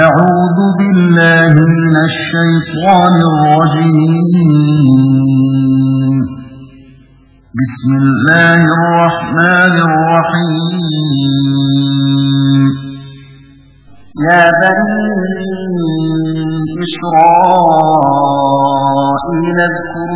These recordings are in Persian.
أعوذ بالله من الشيطان الرجيم. بسم الله الرحمن الرحيم. يا بني إسرائيل اذكروا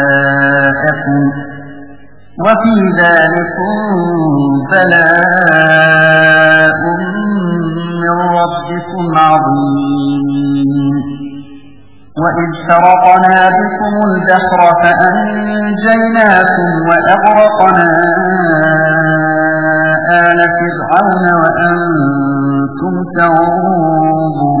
وفي ذلك بلاء من ربكم عظيم. وإذ فرقنا بكم البحر فأنجيناكم وأغرقنا آل فرعون وأنتم تنظرون.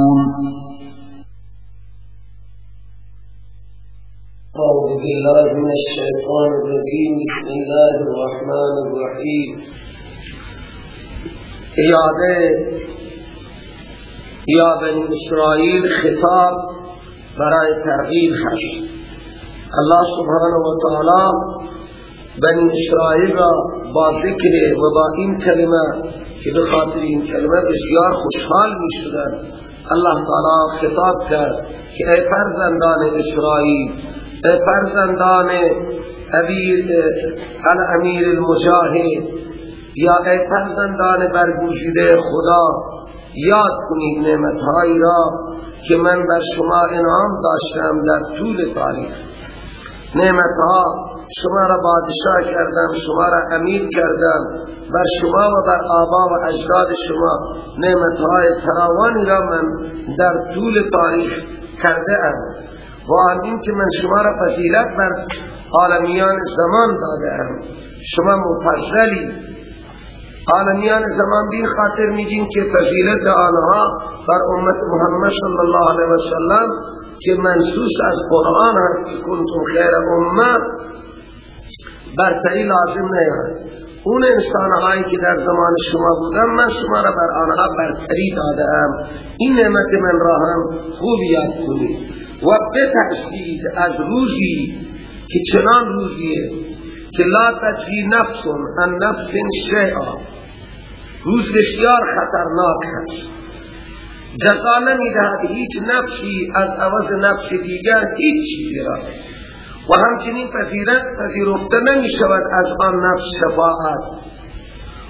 بالله من الشيطان الرجيم. بسم الله الرحمن الرحيم. یاده یا بنی اسرائیل خطاب برای ترغیب هست. الله سبحانه و تعالی بنی اسرائیل را با ذکر و با این کلمه که بخاطر این کلمه بسیار خوشحال می شدن الله تعالی خطاب کرد که ای فرزندان اسرائیل فرزندان امیر المجاهد یا ای فرزندان برگوشیده خدا یاد کنید نعمتهایی را که من بر شما انعام داشتم در طول تاریخ. نعمتها شما را بادشاه کردم شما را امیر کردم بر شما و بر آبا و اجداد شما نعمتهای فراوانی را من در طول تاریخ کرده ام و آن که من شما را فضیلت بر عالمیان زمان داده ام شما مفضلی. عالمیان زمان بین خاطر میگیم که فضیلت آنها بر امت محمد صلی الله علیه وسلم که منسوس از قرآن هست که کنتم خیر امه برتری لازم نیست. اون انسان هایی که در زمان شما بودن من شما را بر آنها برتری دادم این نعمت من را هم خوب یاد کنید و بتحسید از روزی که چنان روزیه که لا تجی نفس ان نفس شیئا. روز بسیار خطرناک هست جزا نمی‌دهد هیچ نفسی از عوض نفس دیگر هیچ چیزی را. و همچنین پذیرفته نمی شود از آن نفس شفاعت.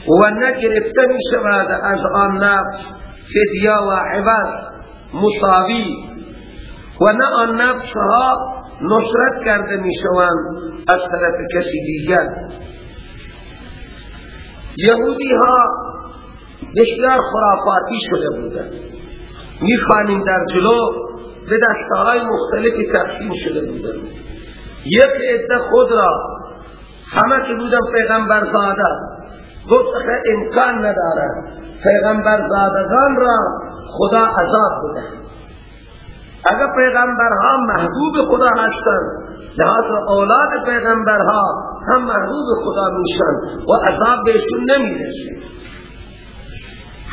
و نگرفته می شود از آن نفس فدیه و عوض مساوی. و نه آن نفس ها نصرت کرده می شوند از طرف کسی دیگر. یهودی ها بسیار خرافاتی شده بودند. می‌خوانیم در جلو به دستهای مختلفی تقسیم شده بودند. یک عده خود را همه که پیغمبر زاده. گفت امکان ندارد پیغمبر زادگان را خدا عذاب بده. اگر پیغمبرها محبوب خدا هستند لحاظ اولاد پیغمبرها هم محبوب خدا میشن و عذاب بهشون نمی‌رسه.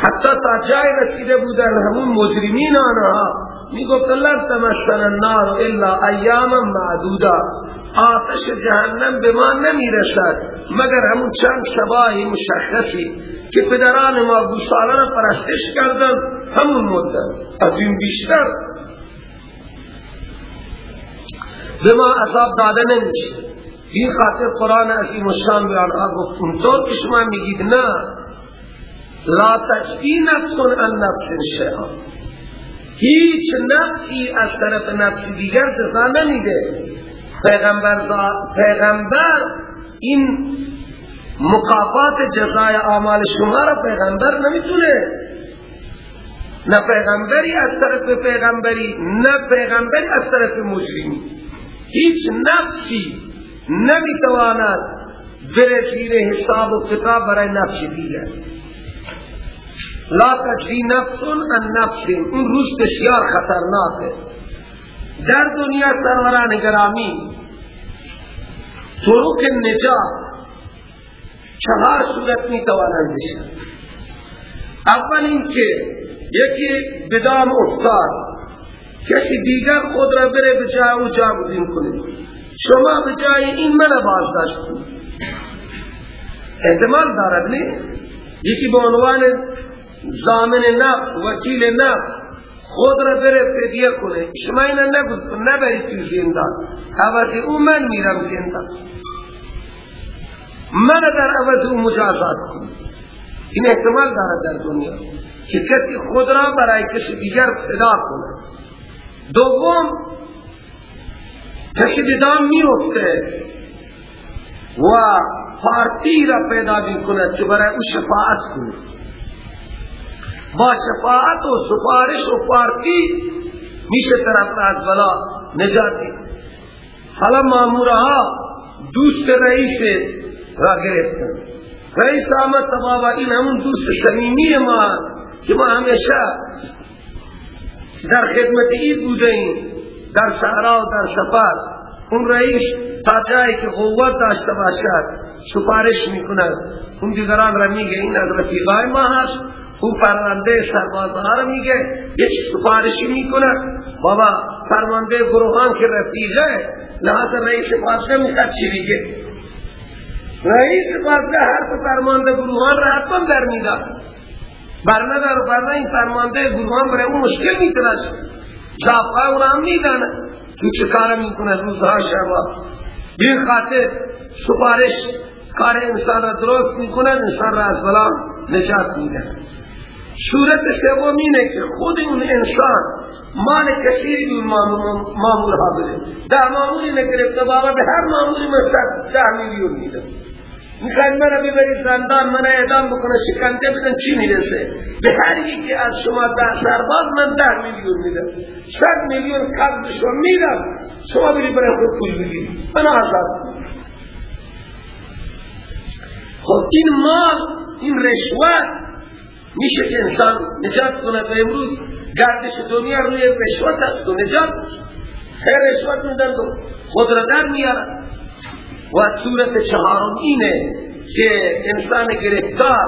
حتی تا جای رسیده بودن همون مجرمین آنها می گفت لن تمسن النار الا ایام معدودا. آتش جهنم به ما نمی رسد مگر همون چند شباهی مشخصی که پدران ما گوسالان پرستش کردن همون مدت. از این بیشتر به ما عذاب داده نمیشه. این خاطر قرآن عظیم و شان بیان گفت. اونطور که شما میگید نه. لا تجدی نفس ان نفس شیئا. هیچ نفسی از طرف نفس دیگر جزا نمیده. پیغمبر پیغمبر این مقافات جزای اعمال شما را پیغمبر نمی‌تونه. نه پیغمبری از طرف پیغمبری نه پیغمبری از طرف مجرمی. هیچ نفسی نمی‌تواند بره حساب و کتاب برای نفس دیگر. لا تجری نفس ان نفس اون روز بسیار خطرناک ہے در دنیا سروران گرامی طرق نجات چهار صورت می توانند بشن. اول اینکه یکی بدام افتاد. کسی دیگر خود را بره بجای او جاگزین کنه. شما بجای این من بازداشت کنید. احتمال دارد نه؟ یکی به عنوان زامن نفس وکیل نفس. خود را بره فدیه کنه. شما اینا نگود نبری توی زندان. عوض او من میرم زندان. من در عوض او مجازات کنم. این احتمال دارد در دنیا که کسی خود را برای کسی دیگر فدا کنه. دوم کسی بدان میفته و پارتی را پیدا می کند که برای او شفاعت کنه. با شفاعت و سفارش و پارتی میشه طرف از بلا نجاتی حالا مامورها دوست رئیس را گرفتن. رئیس آمد تبابا این همون دوست سمیمی ما که ما همیشه در خدمت اید بوده در صحرا و در سفر اون رئیس تا جایی که قوت داشته باشد سفارش می‌کند. اون دیگران را میگه این از رفیقای ما هست. اون پرونده سربازها را میگه. یک سفارشی می‌کند. بابا فرمانده گروهان که رفیقه لحظه رئیس بازگاه می‌خواد چی میگه رئیس بازگاه حرف فرمانده گروهان را حتما در می‌داد برنه در برنه این فرمانده گروهان برای اون مشکل می‌تونه زافقه او هم میدانه. تو چه کار می‌کنه روزها شبا؟ بین خاطر سپارش کار انسان را درست می‌کنه انسان را از بلا نجات میده. صورت سوم اینه که خود اون انسان مال کثیری مامور ها بده ده ماموری نگرفته بابا به هر ماموری مثل ده میلیون میده. می‌خواید من ببری زندان من اعدام بکنه شکنجه بدن چی می‌رسه؟ به هر یکی از شما ده سرباز من ده میلیون میدم. صد میلیون قبض شما میدم. شما بری برای خود پول بگیری من آزاد. خب این مال این رشوت میشه که انسان نجات کنه و امروز گردش دنیا روی رشوت هست و نجات. خیر رشوت میدن خود را در میارن. و صورت چهارم اینه که انسان گرفتار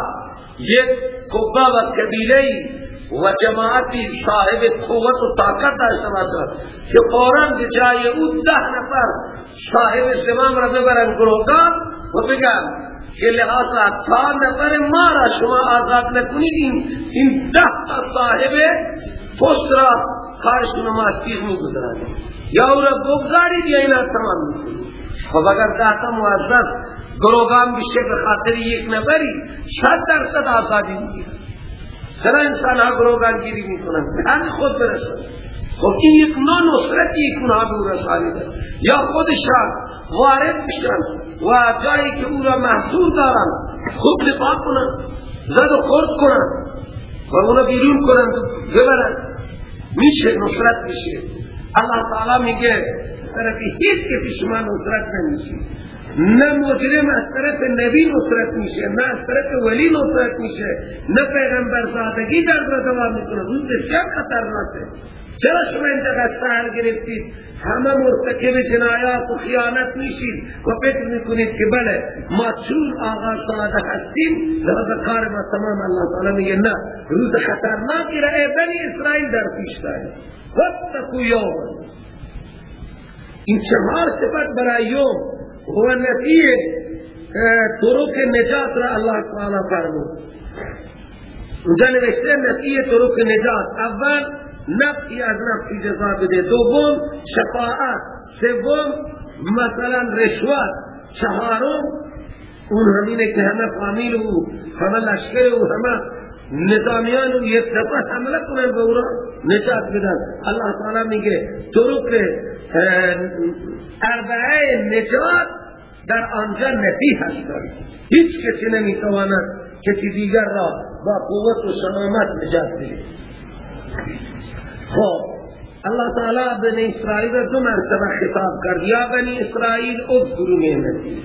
یک قبا و قبیله و جماعتی صاحب قوت و طاقت داشته باشد که فوراً به جای او ده نفر صاحب زمان را ببرن گروگان و بگن که لحاظا تا نفر ما را شما آزاد نکنید. این, این ده صاحب پست را کارشون ماسکیز می گذرانید یا او را بگذارید یا اینا تمام می‌کنید. خب اگر دهتا موظف گروگان بشه به خاطر یک نفری صد درصد آزادی می‌گیرن. چرا انسان ها گروگان گیری می‌کنن؟ به خود برسن خب این یک نوع نصرت یک اونها به او رسانی ده یا خودشان وارد بشن و جایی که او را محصول دارن خوب دفاع کنن زد و خورد کنن و اونا بیرون کنن ببرن. میشه نصرت میشه الله تعالی میگه طرفی هیچ که شما نصرت نمیشه. نه مجرم از طرف نبی نصرت میشه نه از طرف ولی نصرت میشه نه پیغمبر زادگی در را دوام می‌کنه. روز بسیار خطرناکه. چرا شما اینقدر سهل گرفتید؟ همه مرتکب جنایات و خیانت میشید. و فکر می‌کنید که بله ما چون آغا ساده هستیم لحظه کار ما تمام الله تعالی میگه نه. روز خطرناکی را بنی اسرائیل در پیش دارید واتقوا یوم. این چهار صفت برای یوم. و نفی طرق نجات را الله تعالی فرمود. اونجا نوشته نفی طرق نجات. اول نفی از نفی جزا بده. دوم شفاعت. سوم مثلا رشوت. چهارم اون همینه که همه فامیل و همه لشکر و همه نظامیان یک دفعه حمله کنن به اورا نجات بدن. الله تعالی میگه طرق اربعه نجات در آنجا نفی هست. هیچ کسی نمی‌تواند کسی دیگر را با قوت و سلامت نجات بده. خب اللہ تعالی بنی اسرائیل دو مرتبہ خطاب کر یا بنی اسرائیل اذکروا نعمتی.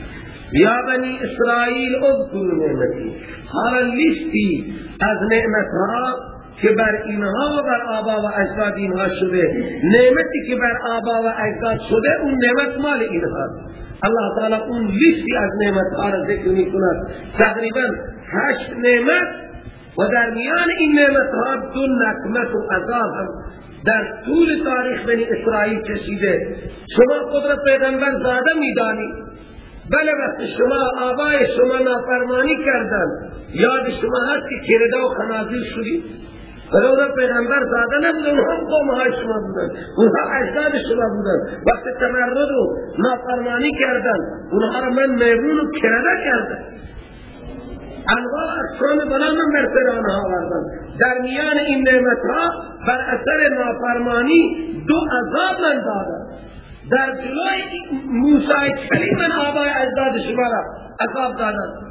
یا بنی اسرائیل اذکروا نعمتی. حالا لیستی از نعمتها که بر اینها و بر آبا و اجداد اینها شده. نعمتی که بر آبا و اجداد شده اون نعمت مال اینها اللہ تعالی اون لیستی از نعمتها را ذکر می کند تقریبا هشت نعمت و در میان این نعمتها دو نکمت و عذاب هم در طول تاریخ بنی اسرائیل چشیده شما را پیغمبر زاده میدانی. بله وقت شما آبای شما نافرمانی کردن. یاد شما هست که کرده و خنازیر شدی ولی اونا پیغمبر زاده نبودن هم قوم های شما بودن اونها اجداد شما بودن. وقت تمرد و نافرمانی کردن اونها را من میمون و کرده کردن انواع اقسام من بر سر آنها آوردن. در میان این نعمت ها بر اثر نافرمانی دو عذاب من دادن. در جلوی موسی کلیم من آبای اجداد شما را عذاب دادن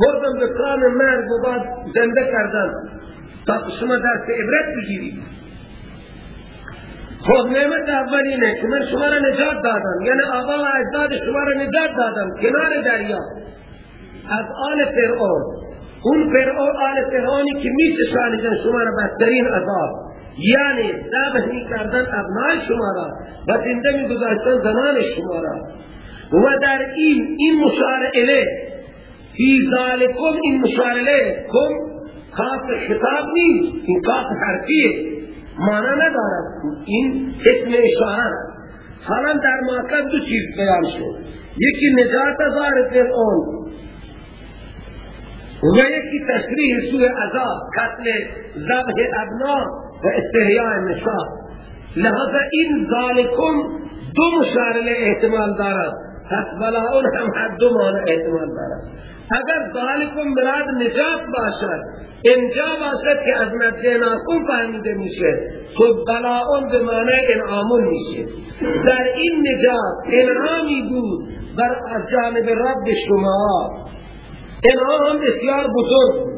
بردم به کام مرگ و بعد زنده کردن تا شما در عبرت بگیرید. خود نعمت اولینه که من شما را نجات دادم. یعنی آبا و اجداد شما را نجات دادم. کنار دریا. از آل فرعون. اون فرعون آل فرعونی که می شما را بدترین عذاب. یعنی ذبح می کردن ابنای شما را و زنده می گذاشتن زنان شما را. و در این این مشارعه فی ذالکم این مشارعه کم کاف خطاب نیست این کاف حرفیه. مانا ندارد. این اسم اشاره حالا در موقع دو چیز بیان شد. یکی نجات از آل فرعون. و یکی تشریح سوء عذاب قتل ذبح ابنا و استحیاء نساء لہذا این ذالکم دو مشارله احتمال دارد. پس بلاؤن هم حد دو معنی احتمال دارد. اگر ذالکم مراد نجات باشد انجا باشد که از نجیناکم فهمیده میشه. تو بلاؤن به معنی انعامون میشه. در این نجات انعامی بود بر جانب رب شما. انعام بسیار بزرگ.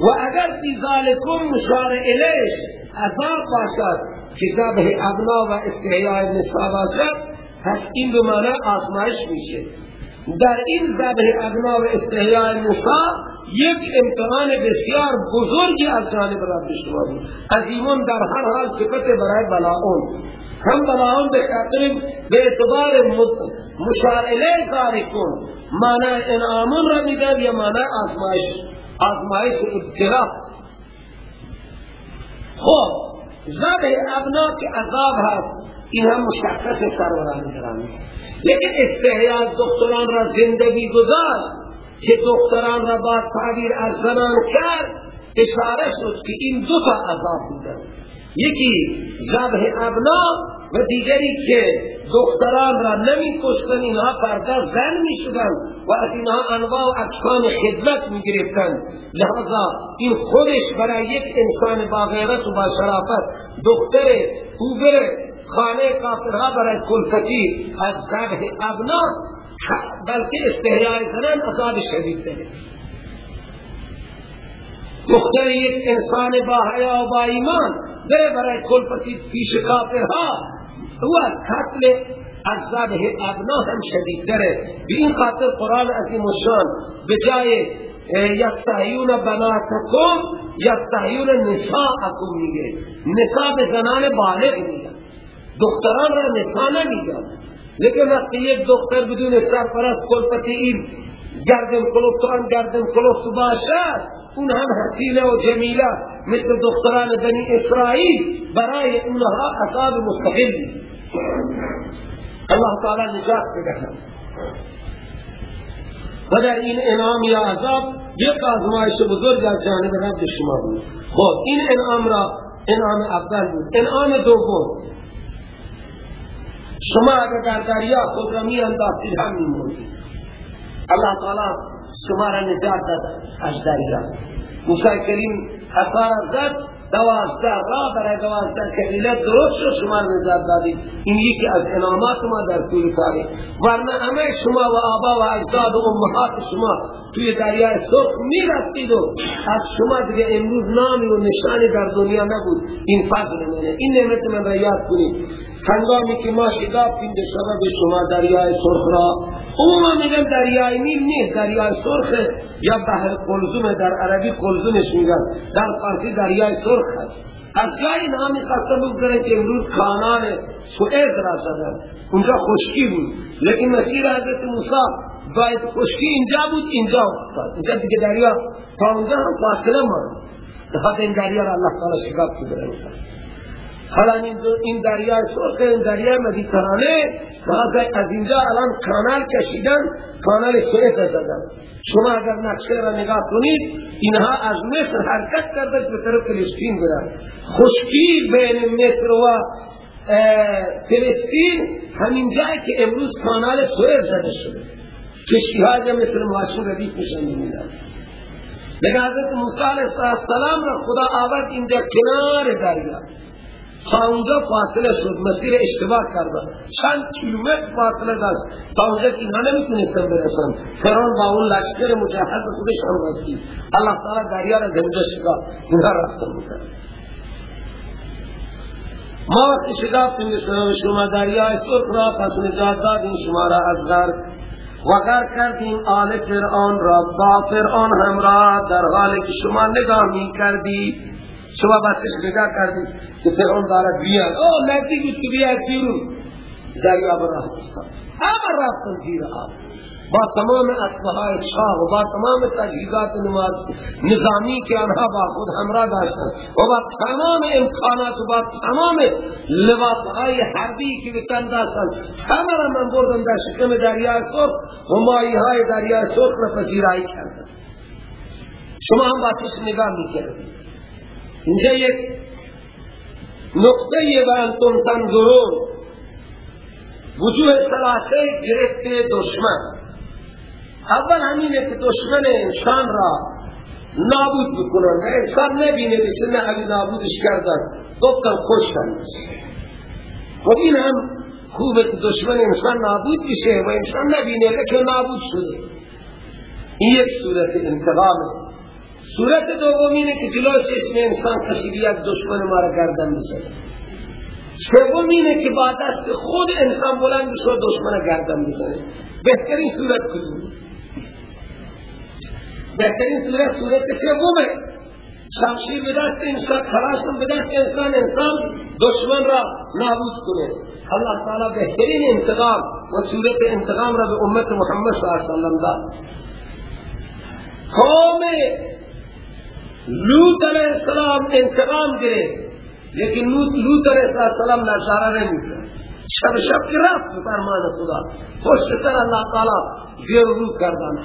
و اگر فی ذالکم مشار الیش عذاب باشد که ذبح ابنا و استحیاء نساء باشد پس این دو معنی آزمایش میشه. در این ذبح ابنا و استحیاء نساء یک امتحان بسیار بزرگی از جانب رب شما بود. عظیمون در هر حال صفت برای بلاؤن هم بلاؤن به خاطر به اعتبار کاری کن معنی انعامون را میدن یا معنی آزمایش آزمایش ابتلا. خب زب ابنا که عذاب هست این هم مشخص سروران گرامی لیکن استحیال دختران را زندگی گذاشت که دختران را با تعبیر از زنان کرد. اشاره شد که این دو تا عذاب بودن یکی زبه ابنا و دیگری که دختران را نمی کشتن اینها پرده زن می شدن و از اینها انواع و اکشان خدمت می گرفتن این خودش برای یک انسان با غیرت و با شرافت دختر او بره خانه کافرها برای کلفتی از زبه ابنا بلکه استحیاء کنن عذاب شدید. داره دختر یک انسان با حیا و با ایمان بره برای کلفتی پیش کافرها. از قتل از ذبح ابنا هم شدیدتره به این خاطر قرآن عظیم الشان به جای یستحیون بناتکم یستحیون نساءکم میگه. نساء به زنان بالغ میگن. دختران را نساء نمیگن لیکن وقتی یک دختر بدون سرپرست کلپتی این گردن کلوفتان گردن کلوفت باشد اون هم حسینه و جمیله مثل دختران بنی اسرائیل برای اونها عذاب مستقل. الله تعالی نجات بده. و در این انعام یا عذاب یک آزمایش بزرگ از جانب رب شما بود. خب این انعام را انعام اول بود. انعام دوم شما اگر در دریا خود را می انداختید هم می الله تعالی شما را نجات داد از دریا. موسی کریم اثار زد دوازده را برای دوازده کبیله درست شد شما نجات دادید. این یکی از انعامات ما در طول تاریخ. ورنه همه شما و آبا و اجداد و امهات شما توی دریای سرخ می رفتید و از شما دیگه امروز نامی و نشانی در دنیا نبود. این فضل منه این نعمت من را یاد کنید. هنگامی که ما شدافتیم به سبب شما دریای سرخ را عموما میگن دریای نیل نیست دریای سرخ یا بحر قلزم در عربی قلزمش میگن در فارسی دریای سرخ هست. از جای نامی خسته بگذارن که امروز کانال سوئد را زدن اونجا خشکی بود. لیکن مسیر حضرت موسی باید خشکی اینجا بود اینجا افتاد. اینجا دیگه دریا تا اونجا هم فاصله ماند. دفعه این دریا را اللہ تعالی شکاف کنه حالا این دریا سرخ این دریا مدیترانه. از اینجا الان کانال کشیدن کانال سوئد زدن. شما اگر نقشه را نگاه کنید اینها از مصر حرکت کرده به طرف فلسطین برن خشکی بین مصر و فلسطین همین جایی که امروز کانال سوئد زده شده. کشتی ها مثل ماشین ردیف میشن میدن. لیکن حضرت موسی علیه السلام را خدا آورد اینجا کنار دریا. تا اونجا فاصله شد مسیر اشتباه کردن. چند کیلومتر فاصله داشت. تا اونجا که اینا نمی‌تونستن برسن. فران با اون لشکر مجهز خودش هم رسید الله تعالی دریا را دمجا شکا. اینها رفتن بکن ما وقتی شکافتیم به شما دریای سرخ را پس نجات دادیم شما را از غرق. و غرق کردیم آل فرعون را. با فرعون همراه در حالی که شما نگاه می کردید شما بسش نگاه کردید که فرعون دارد بیاد. او نزدیک بود که بیاد بیرون. دریا براه همه رفتن زیر آب. با تمام اسلحه شاه و با تمام تجهیزات نظامی که آنها با خود همراه داشتن و با تمام امکانات و با تمام لباسهای حربی که بکن داشتن همه را من بردم در شکم دریای سرخ و مایی های دریای سرخ را پذیرایی کردن شما هم با چشم نگاه می‌کردید. اینجا یک نقطه و انتم تنظرون وجوه سلاته گرفته دشمن. اول همینه که دشمن انسان را نابود بکنن و انسان نبینه که چه نحوی نابودش کردن. گفتن کشتن. خب این هم خوبه که دشمن انسان نابود بشه و انسان نبینه لیکن نابود شده. این یک صورت انتقامه. صورت دومینه که جلو چشم انسان بیاد دشمن ما را گردن بزنه سومینه که با دست خود انسان بلند بشه دشمن گردن بزنه بهترین صورت کدوم؟ بهترین صورت صورت سومه. شمشیر به دست انسان خلاصم به دست انسان انسان دشمن را نابود کنه. الله تعالی بهترین انتقام و صورت انتقام را به امت محمد صلی اللہ علیہ وسلم داد. قوم لوت علیہ السلام انتقام گرفت لیکن لوت علیہ السلام نظارہ نہیں کرد شب شب کی رفت فرمان خدا۔ پشت سر اللہ تعالی زیر رو کردن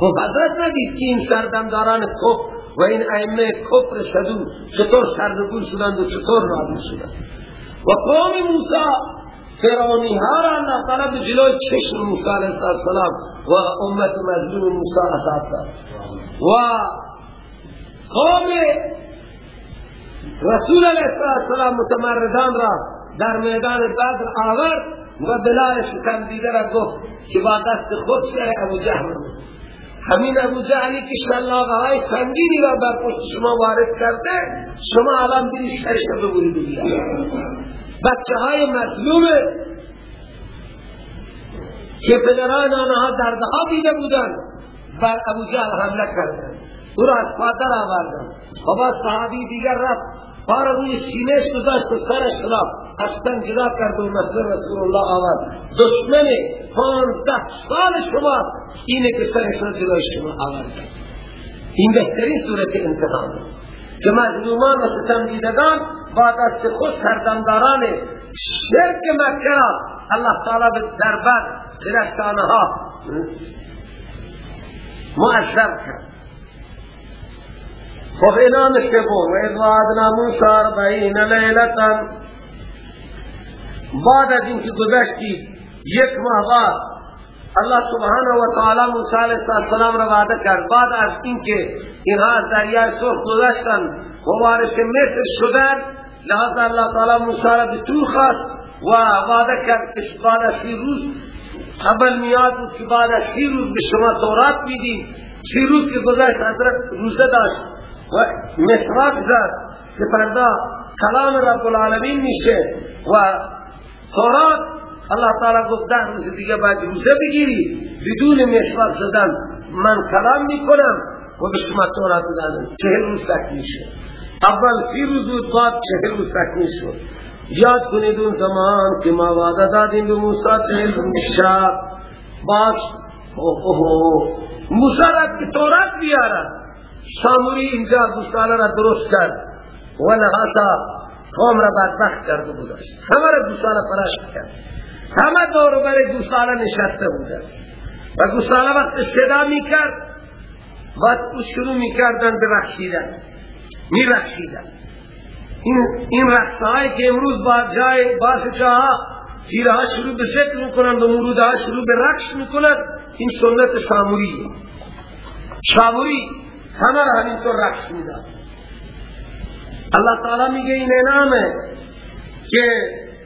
خب حضرت ندید که این سردمداران کف و این ائمه کفر شدو چطور سرنگون شدند و چطور نابود شدند۔ و قوم موسی فرعونی ها را به جلوی چشم موسی علیہ السلام و امت مظلوم موسی عذاب و قوم رسول علیه السلام متمردان را در میدان بدر آورد و بلای شکم را گفت که با دست خود سر ابو جهل. همین ابو جهلی که شلاغه های سنگینی را بر پشت شما وارد کرده شما الان بری سرش ببرید بچه های مظلوم که پدران آنها دردها دیده بودن بر ابو جهل حمله کردن او را از پادر آوردن و با صحابی دیگر رفت. پار روی سینهش گذاشت و سرش را اصلا جدا کرد و مثل رسول الله آورد. دشمن پانزده سال شما اینه که سرش را جدا شما آورد. این بهترین صورت انتقام. که مظلومان و ستمدیدگان با دست خود سردمداران شرک مکه الله تعالی به دربر درستانها معذب کرد. خب اینا نشه بود و اذ وعدنا موسی اربعین لیلتا بعد از اینکه گذشتی یک ماه بعد الله سبحانه و تعالی موسی علیہ السلام را وعده کرد بعد از اینکه اینها از دریای سرخ گذشتن و وارث مصر شدن لحظه الله تعالی موسی را به طور خواست و وعده کرد که بعد از روز قبل میاد بود که بعد از روز به شما تورات میدیم. سی روز که گذشت حضرت روزه داشت. و مسواک زد که فردا کلام رب العالمین میشه و تورات الله تعالی گفت ده روز دیگه باید روزه بگیری. بدون مسواک زدن من کلام می‌کنم. و به شما تورات دادم چهل روز تکمیل شد اول سی روز بود بعد چهل روز شد. یاد کنید اون زمان که ما وعده دادیم به موسی چهل روز شب باش. موسی را که تورات بیارد. ساموری اینجا گوساله را درست کرد. و لحاظا قوم را بدبخت کرد و گذاشت. همه را گوساله پرشت کرد. همه دور بر گوساله نشسته بودن و گوساله وقت صدا می کرد بعد شروع می کردن به رخشیدن می رخشیدن این, این رقصه که امروز با جای باز جاها پیرها شروع به ذکر می‌کنند و مرودها شروع به رقص می‌کنند این سنت ساموری ساموری همه را همینطور رقص میدن الله تعالی میگه این انعامه که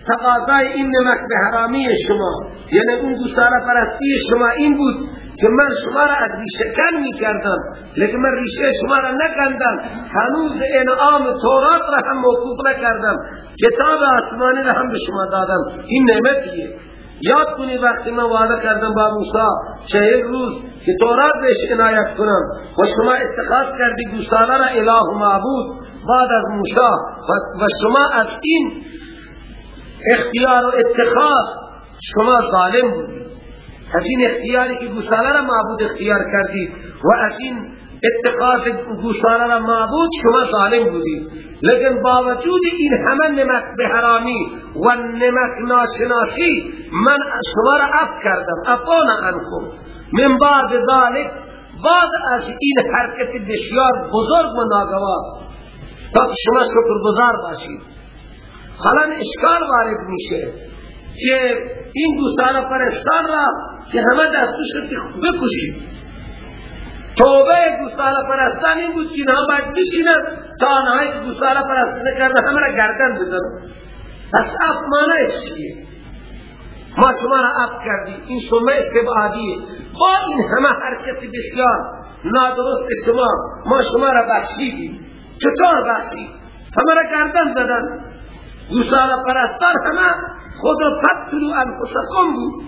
تقاضای این نمک به حرامی شما یعنی اون گوساله پرستی شما این بود که من شما را از ریشه کن می کردم لیکن من ریشه شما را نکندم. هنوز انعام تورات را هم موقوف نکردم. کتاب آسمانی را هم به شما دادم. این نعمتیه. یاد کنی وقتی من وعده کردم با موسی چهل روز که تورات بهش عنایت کنم و شما اتخاذ کردی گوساله را اله معبود بعد از موسی و شما از این اختیار و اتخاذ شما ظالم بودی. از این اختیاری که گوساله را معبود اختیار کردی و از این اتخاذ گوساله را معبود شما ظالم بودی لیکن باوجود این همه نمک به حرامی و نمک ناشناسی من شما را اف کردم. افانا انکم من بعد ذالک بعد از این حرکت بسیار بزرگ و ناگوار. تا شما شکر گذار باشید. حالا اشکال وارد میشه که این گوساله پرستان را که همه دستوش بکشید. توبه گوساله پرستان این بود که اینها باید بشینن تا آنهایی که گوساله پرستان کرده همه را گردن بزنن. پس اف مانه چیه؟ ما شما را اف کردی این شما استبعادیه با این همه حرکت بسیار نادرست شما ما شما را بخشیدی چطور بخشید؟ همه را گردن زدن. گوساله پرستان همه خود را فتلو انفسکم بود.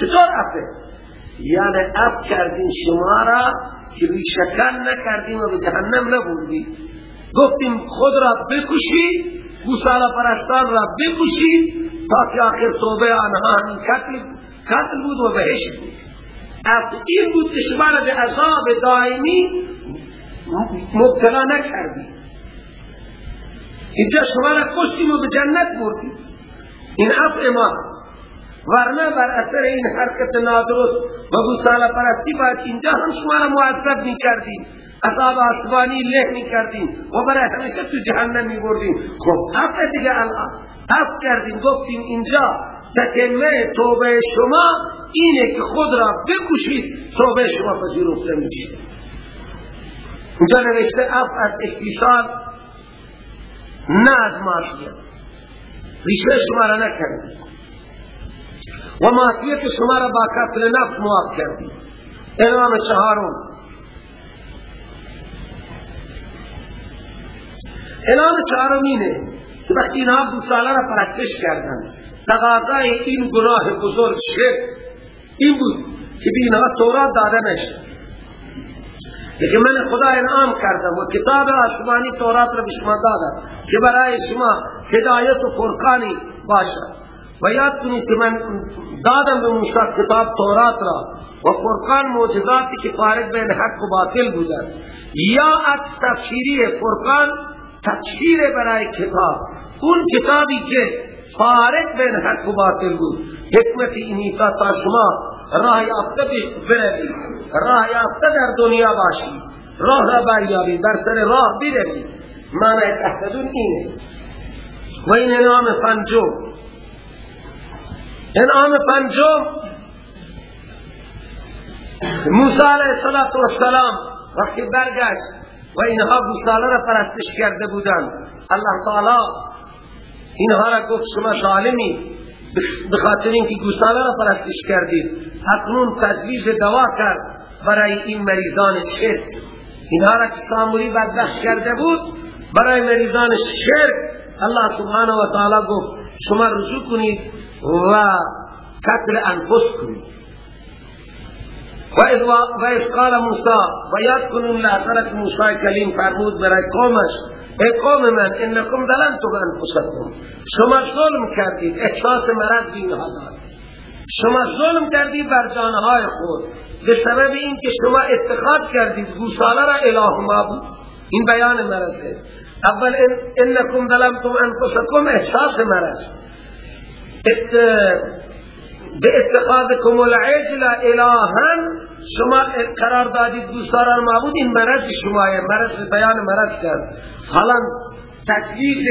چطور افه یعنی اف کردین شما را که ریشکن نکردیم و به جهنم نبودیم گفتیم خود را بکشید گوساله پرستان را بکشید تا که آخر توبه آنها همین قتل, قتل بود و بهش بود. از این بود که شما را به عذاب دائمی مبتلا نکردیم. اینجا شما را کشتیم و به جنت بردیم. این عفو ما ورنه بر اثر این حرکت نادرست و گوساله پرستی باید اینجا هم شما را معذب می کردیم عذاب آسمانی له می کردیم و برای همیشه تو جهنم می بردیم خب اف دیگه الان اف کردیم گفتیم اینجا تکمه توبه شما اینه که خود را بکشید توبه شما پذیرفته میشه. اینجا نوشته اف از احتیصال نه از ریشه شما را نکردید و معصیت شما را با قتل نفس معاف کردی انعام چهارم. انعام چهارم اینه که وقتی اینها گوساله را پرستش کردن تقاضای این گناه بزرگ شرک این بود که به اینها تورات داده نشد. لیکن من خدا انعام کردم و کتاب آسمانی تورات را به شما دادم که برای شما هدایت و فرقانی باشد. و یاد کنید که من دادم به موسی کتاب تورات را و فرقان معجزاتی که فارق بین حق و باطل بودن. یا از تفسیری فرقان تفسیر برای کتاب. اون کتابی که فارق بین حق و باطل بود. حکمت اینی تا تا شما راه یافته بروی راه یافته در دنیا باشی راه را بریابی بر سر راه بروی معنی تحتدون اینه. و این نام پنجم. انعام پنجم موسی علیه السلام وقتی برگشت و اینها گوساله را پرستش کرده بودند. الله تعالی اینها را گفت شما ظالمی بخاطر اینکه گوساله را پرستش کردید اکنون تجویز دوا کرد برای این مریضان شرک. اینها را که ساموری بدبخت کرده بود برای مریضان شرک الله سبحانه و تعالی گفت شما رجوع کنید و قتل انفس کنید. و اذ قال موسی و یاد کنون لحظرت موسی کلیم فرمود برای قومش ای قوم من انکم ظلمتم انفسکم. شما ظلم کردید احساس مرض بین شما ظلم کردید بر جانهای خود. به سبب اینکه شما اتخاذ کردید گوساله را اله معبود این بیان مرضه. اول انکم ظلمتم انفسکم احساس مرض. به اتخاذکم العجل الهن شما قرار دادید دوستاران معبود این مرض شمایه مرض بیان مرض کرد. حالا تجویز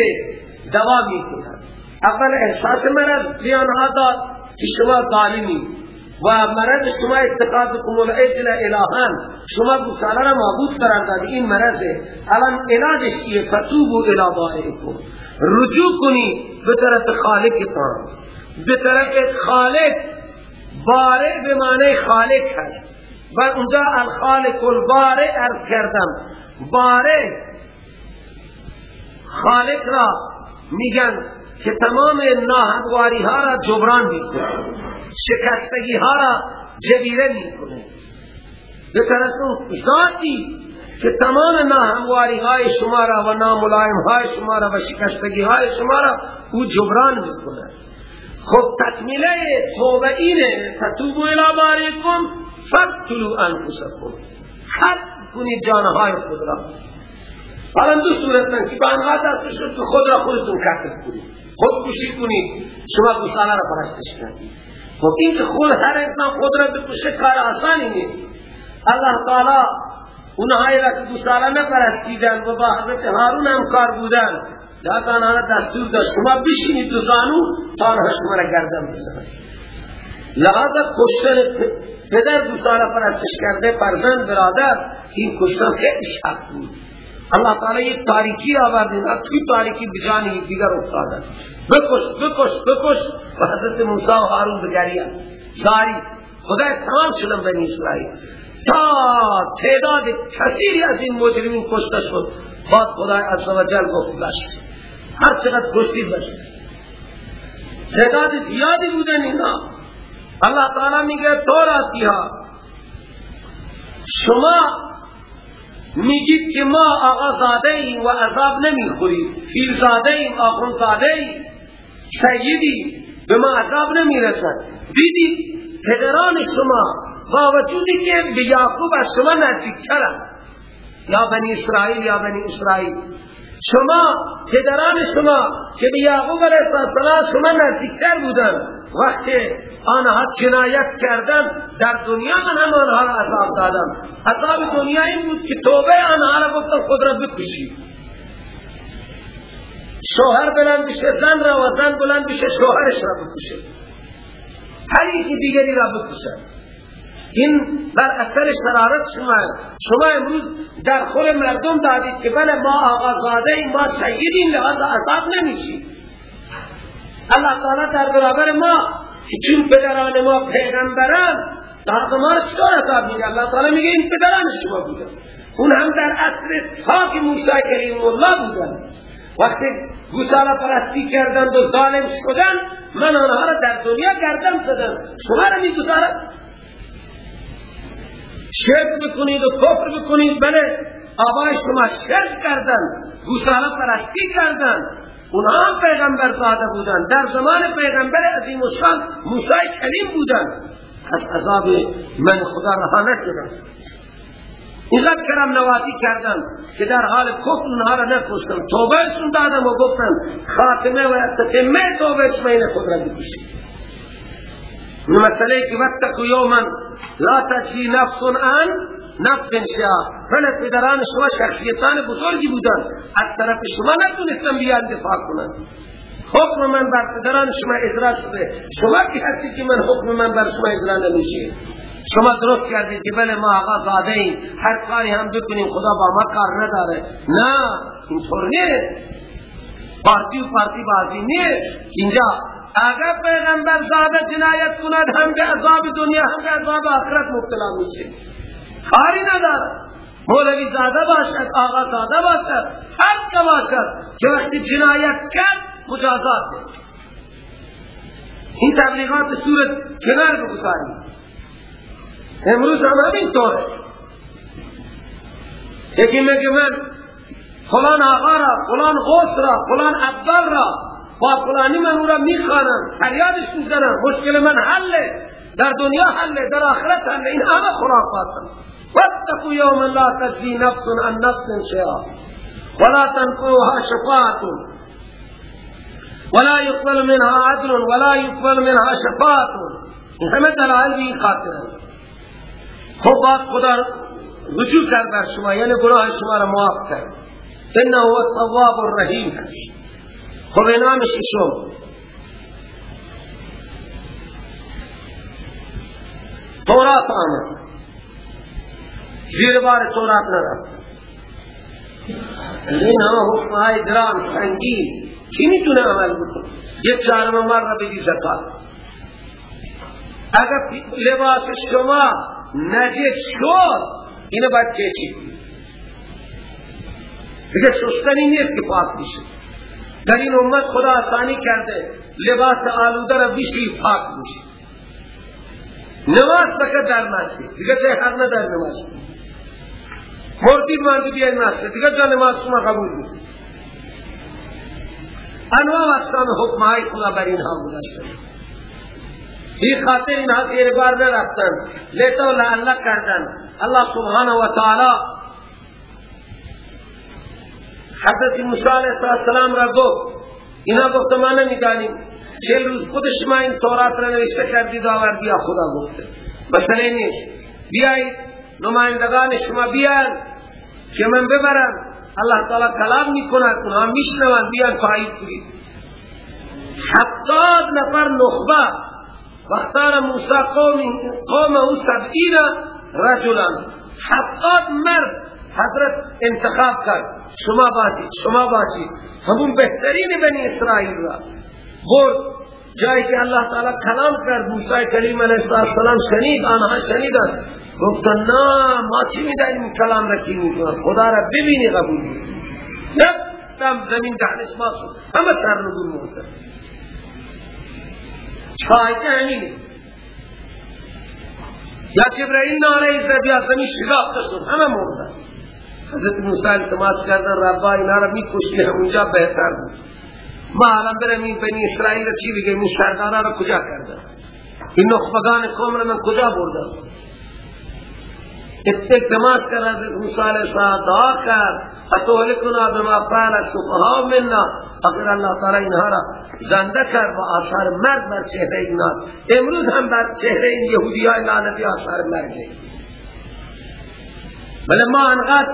دوا می اول احساس مرض بیان داد که شما ظالمی. و مرض شما اتخاذ کمول اجل الهان. شما گساله را معبود قرار این مرضه الان علاجش چیه فتوبو الى بائرکم رجوع کنی به طرف خالقتان. به طرف خالق. بارع به معنی خالق هست. و اونجا الخالق البارع ارز کردم. بارع خالق را میگن که تمام ناهمواری ها را جبران می‌کنه. شکستگی ها را جبیره می‌کنه. به طرف ذاتی که تمام ناهمواری های شما را و ناملایم های شما را و شکستگی های شما را او جبران می‌کنه. خب تکمیله توبه اینه فتوبو الاباریکم فتلو انفسکم. خط کنی جانهای خود را. حالا دو صورت من که به انها دست شد که خود را خودتون کتب کنید خودکشی کنید شما گسانه را پرستش کنید خب این که خود هر انسان خود را بکشه کار آسانی نیست. الله تعالی اونهایی را که گسانه نپرستیدن و با حضرت هارون هم کار بودن لذا آنها دستور داشت شما بشینید دو زانو تا آنها شما را گردن لذا کشتن پدر گسانه پرستش کرده فرزند برادر این کشتن خیلی شخص بود. اللہ تعالی یہ تاریکی آوردین اب توی تاریکی بجانی دیگر افتاده بکش بکش بکش۔ و حضرت موسی و حارون بگریا ساری خدا تمام شدن بنی اسرائیل۔ تا تعداد کثیری از این مجرمین کشته شد۔ باز خدا عز و جل گفت بش هر چقدر کشتید بش تعداد زیادی بودن اینا۔ اللہ تعالی میگه توراتی ها شما میگید که ما آقا زاده و عذاب نمی‌خوریم. فیل زاده ایم آخون زاده ایم سیدی به ما عذاب نمی‌رسد دیدید پدران شما با وجودی که به یعقوب از شما نزدیک یا بنی اسرائیل یا بنی اسرائیل. شما پدران شما که به یعقوب علیه السلام شما نزدیکتر بودن وقتی آنها جنایت کردن در دنیا من هم آنها را عذاب دادن عذاب دنیا این بود که توبه آنها را گفتن خود را بکشید شوهر بلند بشه زن را و زن بلند بشه شوهرش را بکشه. هر یکی دیگری را بکشه. این بر اثر شرارت شما. شما امروز در خور مردم دادید که بله ما آغازاده این ما سیدیم لحاظ عذاب نمیشید اللہ تعالی در برابر ما چون پدران ما پیغمبران در ما را چطور عذاب میگه اللہ تعالی میگه این پدران شما بودن اون هم در اثر خاک موسی کریم الله بودن وقتی گوساله پرستی کردند و ظالم شدن من آنها را در دنیا گردم زدم. شما را می گذارم شرک بکنید و کفر بکنید بله. آبای شما شرک کردن گوساله پرستی کردن. اونها هم پیغمبر زاده بودن. در زمان پیغمبر عظیم الشان موسی کلیم بودن. از عذاب من خدا رها نشدن اینقدر کرم نوازی کردن که در حال کفر اونها را نکشتن. توبه سن دادم و گفتن خاتمه و اتتمه توبه اسمین خود را بکشید مسئله که وقت یوما لا تجزی نفس ان نفس شیا بله پدران شما شخصیتان بزرگی بودن. از طرف شما نتونستن بیان دفاع کنن. حکم من بر پدران شما اجرا شده. شما کی هستی که من حکم من بر شما اجرا نمیشه؟ شما درست کردید که بله ما آقا زاده ایم. هر کاری هم بکنیم خدا با ما کار نداره. نه اینطور نیست. پارتی و پارتی بازی نیست. اینجا اگر پیغمبر زاده جنایت کند هم به عذاب دنیا هم به عذاب آخرت مبتلا میشه. کاری نداره مولوی زاده باشد آقا زاده باشد هر که باشد که وقتی جنایت کرد مجازات این تبلیغات صورت کنار بگذاریم. امروز هم همین طوره یکی میگه من فلان آقا را فلان غوث را فلان عبدال را با فلانی من او را می‌خوانم فریادش می‌زنم مشکل من حله در دنیا حله در آخرت حله این همه خرافات واتقوا یوم لا تجزی نفس عن نفس شیئا ولا تنفعها شفاعت ولا يقبل منها عدل ولا يقبل منها شفاعت این همه دلائل به این خاطر خب خدا رجوع کرد بر شما یعنی گناه شما را معاف کرد. انه هو التواب الرحیم هست خب انام ششم تورات آمد. زیر بار تورات نرفت این همه حکم های درام سنگین کی می‌تونه عمل بکن یک چهارم مر را بگی زکات. اگر لباس شما نجس شد اینو باید کیچی دیگه شستنی نیست که پاک میشه در این امت خدا آسانی کرده لباس آلوده را بیشی پاک میشه نماز بکر در مسجد دیگه چه حق ندار نماز. مردی ماندی بیای مسجد دیگه جا نماز شما قبول نیست. انواع اقسام حکم های خدا بر اینها گذاشته این خاطر اینها زیر بار نرفتن. لیتا و لعلق کردن. اللہ سبحانه و تعالی حضرت موسی علیہ السلام را گفت. اینا گفت ما نمی‌دانیم. چه روز خود شما این تورات را نوشته کردید آوردی خدا گفته. مسئله نیست. بیایید نمایندگان شما بیان که من ببرم. الله تعالی کلام می‌کند اونها میشنوند. بیان تایید کنید هفتاد نفر نخبه. وقتار موسى قوم قومه سبعین رجلا حقات مرد. حضرت انتخاب کرد. شما باشید شما باشید. همون بهترین بنی اسرائیل را برد. جایی که الله تعالی کلام کرد موسی کلیم علیه السلام شنید آنها شنیدن گفتن نه ما چی می‌دانیم کلام را کی می‌کنن خدا را ببینی قبول نه دم زمین دهنش ما همه سرنگون مردن شایده همینه یا جبرائیل ناره زد یا زمین شگافت شد همه مردن. حضرت موسی التماس کردن ربا اینا را می‌کشی اونجا بهتر بود. ما الان برم این بنی اسرائیل چی بگیم؟ این سردارا را کجا کردن؟ این نخبگان قوم را من کجا بردم؟ التماس کر حضرت موسی علیہ السلام دعا کر اتولکنا بما فعل السفهاء منا. اگر اللہ تعالی اینها را زنده کرد و آثار مرد بر چهره اینا. امروز هم بر چهره این یهودی های لعنتی آثار مرده بله ما انقدر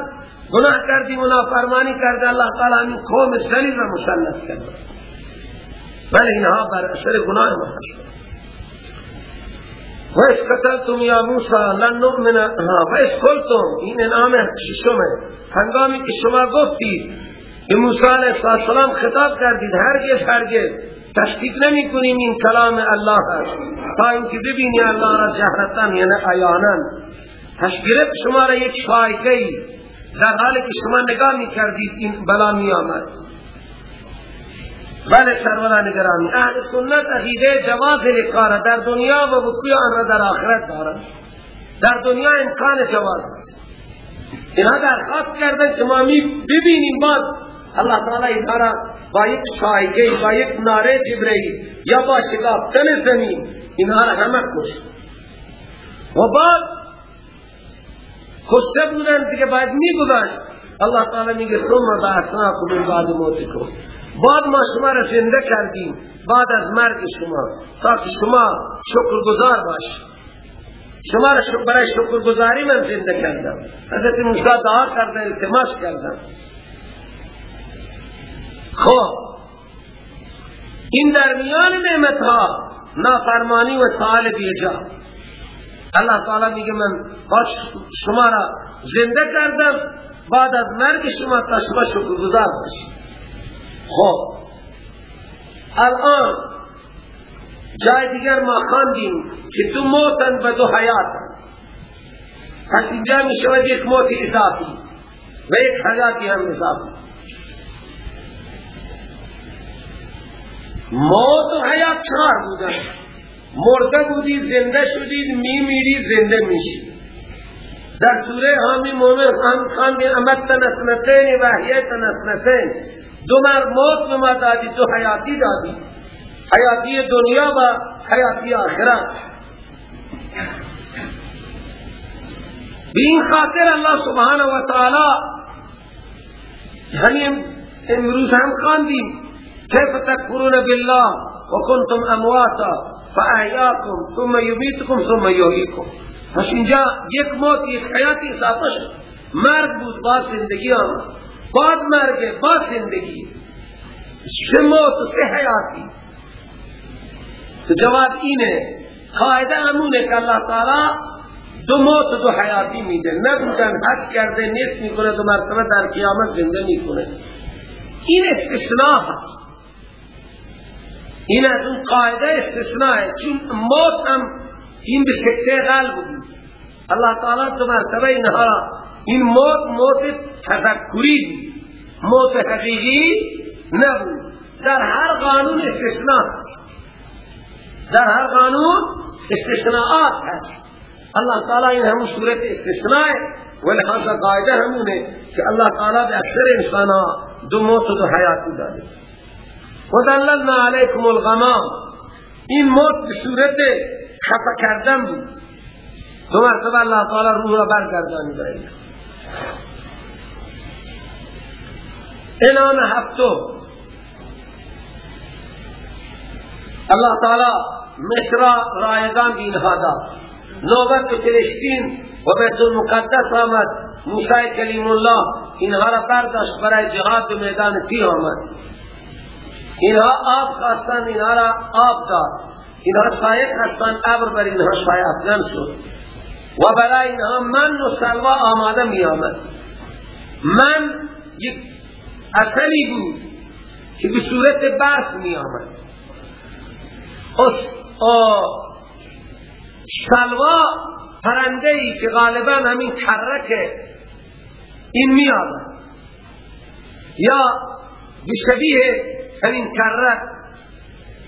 گناه کردیم و نافرمانی کرده. اللہ تعالی همین قوم ذلیل را مسلط کرد. بله اینها بر اثر گناه ما هستند و اس قتلتم یا موسی لن نؤمن و إذ قلتم این انعام ششمه. هنگامی که شما گفتید که موسی علیه السلام خطاب کردید هرگز هرگز تصدیق نمی کنیم این کلام الله هست تا اینکه ببینی الله را جهرتن یعنی عیانا. تشگرف شما را یک شایقه در حالی که شما نگاه می کردید این بلا می آمد بله سروران گرامی اهل سنت عقیده جواز کار در دنیا و وقوع آن را در آخرت دارد در دنیا امکان جواز است. اینها درخواست کردن که ما می ببینیم باز. اللہ تعالی اینها را با یک شایگه با یک ناره جبرئیل یا با شکافتن زمین اینها را همه کشت و بعد کشته بودن دیگه باید می گذاشت اللہ تعالی میگه ثم بعثناکم من بعد موتکم. بعد ما شما را زنده کردیم بعد از مرگ شما. تا شما شکر گزار باشید شما را برای شکر گزاری من زنده کردم. حضرت موسی دعا کرده التماس کردم. خب. این در میان نعمت ها نافرمانی و سوال بیجا. اللہ تعالی میگه من بعد شما را زنده کردم. بعد از مرگ شما تا شما شکر گزار باشید. خب. الان جای دیگر ما خواندیم که دو موتن و دو حیاتن پس اینجا می شود یک موت اضافی و یک حیاتی هم اضافی. موت و حیات چهار بودن. مرده بودی زنده شدید می میری زنده میشی. در سوره حامی مومن خان خان امت تنسنتین و تنسنتین. دو مر موت به ما دادی دو حیاتی دادی. حیاتی دنیا و حیاتی آخرت. بین خاطر اللہ سبحانه و تعالی یعنی امروز هم خواندیم. کیف تکفرون بالله و کنتم امواتا؟ فاحیاکم ثم یمیتکم ثم یحییکم. پس اینجا یک موت یک حیاتی اضافه شد. مرگ بود بعد زندگی آمد. بعد مرگ بعد زندگی. سه موت سه حیاتی. تو جواب اینه قاعده امونه که اللہ تعالی دو موت دو حیاتی میده. نبودن حد کرده نیست می‌کنه دو مرتبه در قیامت زنده می‌کنه این استثناء هست. این از اون قاعده استثناء. چون موت هم این به سکته قلب بود. اللہ تعالی دو مرتبه اینها این موت موت تذکری بود. موت حقیقی نبود. در هر قانون استثناء در هر قانون استثناءات هست. اللہ تعالی این همون صورت استثناء. ولہذا قاعده همونه که اللہ تعالی به اکثر انسانا دو موت و دو حیاتی داده. و دللنا علیکم الغمام. این موت به صورت خفا کردن بود. دو مرتبه اللہ تعالی روح را برگردانی داده انان هفتم. اللہ تعالی مصر رایگان بین هادا نوبت فلسطین و بیت المقدس آمد. موسی کلیم الله اینها را برداشت برای جهاد به میدان تی آمد. اینها آب خواستن اینها را آب داد. اینها سایه خواستن ابر بر اینها شایع افغان شد. و برای اینها من و سلوا آماده می آمد. من یک اصلی بود که به صورت برف می آمد. سلوا پرنده ای که غالبا همین کرک این می آمد. یا بشبیه همین کرک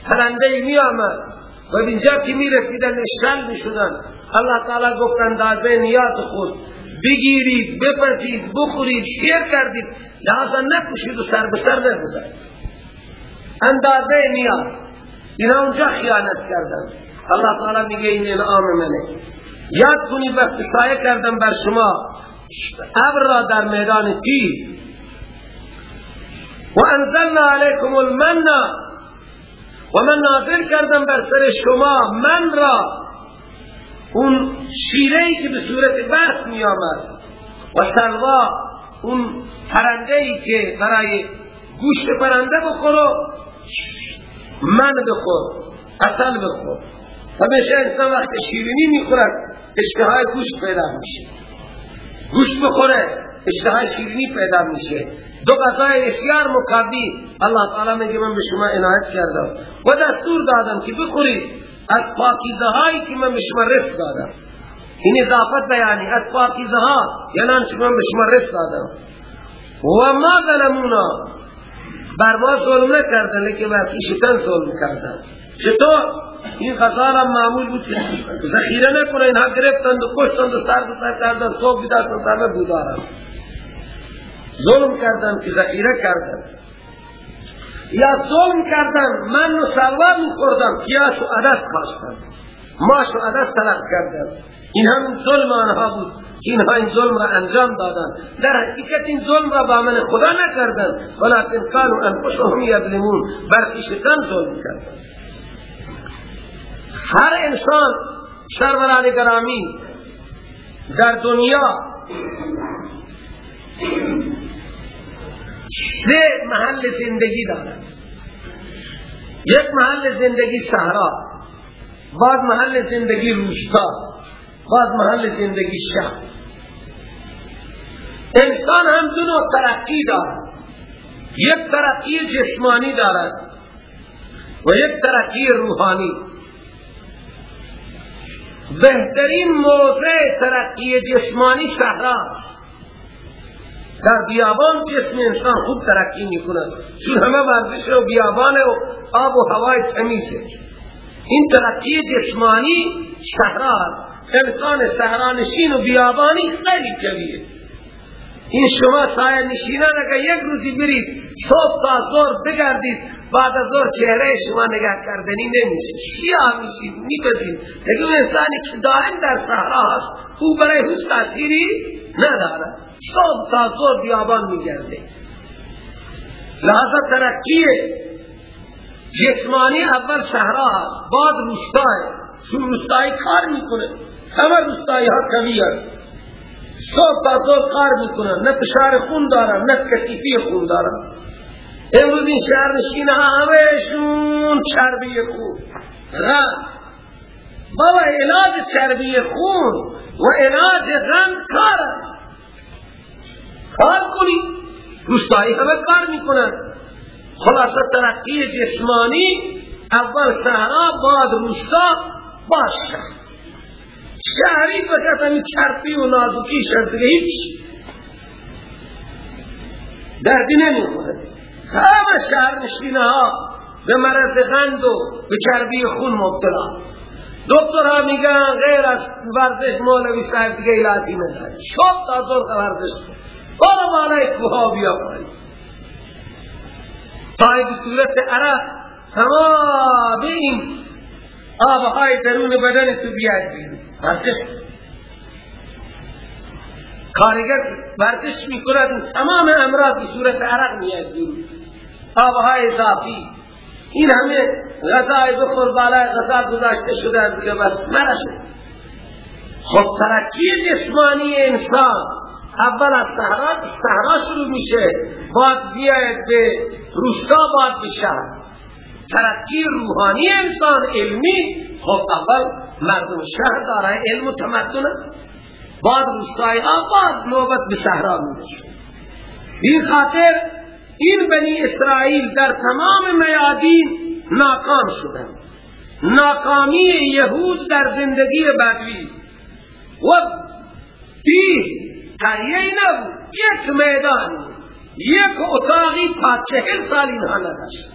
پرنده می آمد و اینجا که می رسیدن شل می شدن. اللہ تعالی گفت اندازه نیاز خود بگیرید بپزید بخورید شیر کردید. لحظا نکشید و سر به سر نگذارید اندازه نیاز. اینا اونجا خیانت کردن. اللہ تعالی میگه این انعام منه. یاد کنی وقت سایه کردم بر شما. ابر را در میدان تی و انزلنا علیکم المن. و من نازل کردم بر سر شما من را. اون شیرهی که به صورت برف می آمد و سلوا اون پرنده که برای گوشت پرنده بخورو من بخور اصل بخور. همیشه انسان وقت شیرینی می‌خورد اشتهای گوشت پیدا میشه. گوشت بخوره اشتهای شیرینی پیدا میشه. دو غذای اختیار مقابی الله تعالی میگه من به شما عنایت کردم. و دستور دادم که بخورید. از پاکیزه هایی که من به شما رزق دادم. این اضافت بیانی از پاکیزه ها یعنی من به شما رزق دادم. و ما ظلمونا. بر ما ظلم نکردن لیکن بر خویشتن ظلم کردن. چطور؟ این هم معمول بود که ذخیره نکنه. اینها گرفتند و کشتند و سر سر کردن صبح بیدار سر بودارن ظلم کردن که ذخیره کردن. یا ظلم کردن من و سلوه میخوردم کیاش و عدس خواستن ماش و عدس طلب کردن. این ظلم آنها بود. اینها این ظلم را انجام دادن. در حقیقت این ظلم را با من خدا نکردن. ولیکن کانو انفسهم یظلمون. برخیشتن ظلم کردن هر انسان سروران گرامی در دنیا سه محل زندگی دارد. یک محل زندگی صحرا بعد محل زندگی روستا بعد محل زندگی شهر. انسان هم دو نوع ترقی دارد. یک ترقی جسمانی دارد و یک ترقی روحانی. بهترین موضع ترقی جسمانی صحراست در بیابان جسم انسان خوب ترقی می کند چون همه ورزش و بیابان و آب و هوای تمیزه این ترقی جسمانی صحرا انسان صحرانشین و بیابانی خیلی کبیه این شما سایه نشینان اگر یک روزی برید صبح تا زور بگردید بعد از زور چهره شما نگاه کردنی نمیشه. شیعه میشید میپذید لیکن انسانی که دائم در صحرا هست او برای حس تاثیری ندارد. صبح تا زور بیابان میگرده لحظه ترقی جسمانی اول صحرا هست. بعد روستای روستایی کار می‌کنه. همه روستایی ها کمی هست. صبح تا زور کار می‌کنن نه فشار خون دارن نه کسیفی خون دارن امروز این شهر نشین همهشون چربی خون. بابا علاج چربی خون و علاج غم کار است. کار کنی. روستایی همه کار می‌کنن. خلاصه ترقی جسمانی اول صحرا بعد روستا باشه شهری فقط همین چرپی و نازکی شد دیگه هیچ. دردی نمی‌خوره. همه شهر نشینه ها به مرض غند و به چربی خون مبتلا. دکتر ها میگن غیر از ورزش مولوی صاحب دیگه علاجی نداره شب تا دور ورزش. بالا بالای کوها بیا پایی تایی به صورت عرق تمام این آبهای درون بدن تو بیاد بیرون. ورزش. کارگر ورزش می‌کند تمام امراض صورت عرق میاد بیرون. آبهای اضافی. این همه غذای بخور بالای غذا گذاشته شده دیگه بس نرسه خب ترقی جسمانی انسان اول از صحرا شروع میشه. بعد بیاید به روستا بعد به ترقی روحانی انسان علمی خب اول مردم شهر داره علم و تمدن بعد روستای آباد نوبت به صحرا میشه این خاطر این بنی اسرائیل در تمام میادین ناکام شدن. ناکامی یهود در زندگی بدوی. و تیه قریه نبود. یک میدان یک اتاقی تا چهل سال اینها نداشت.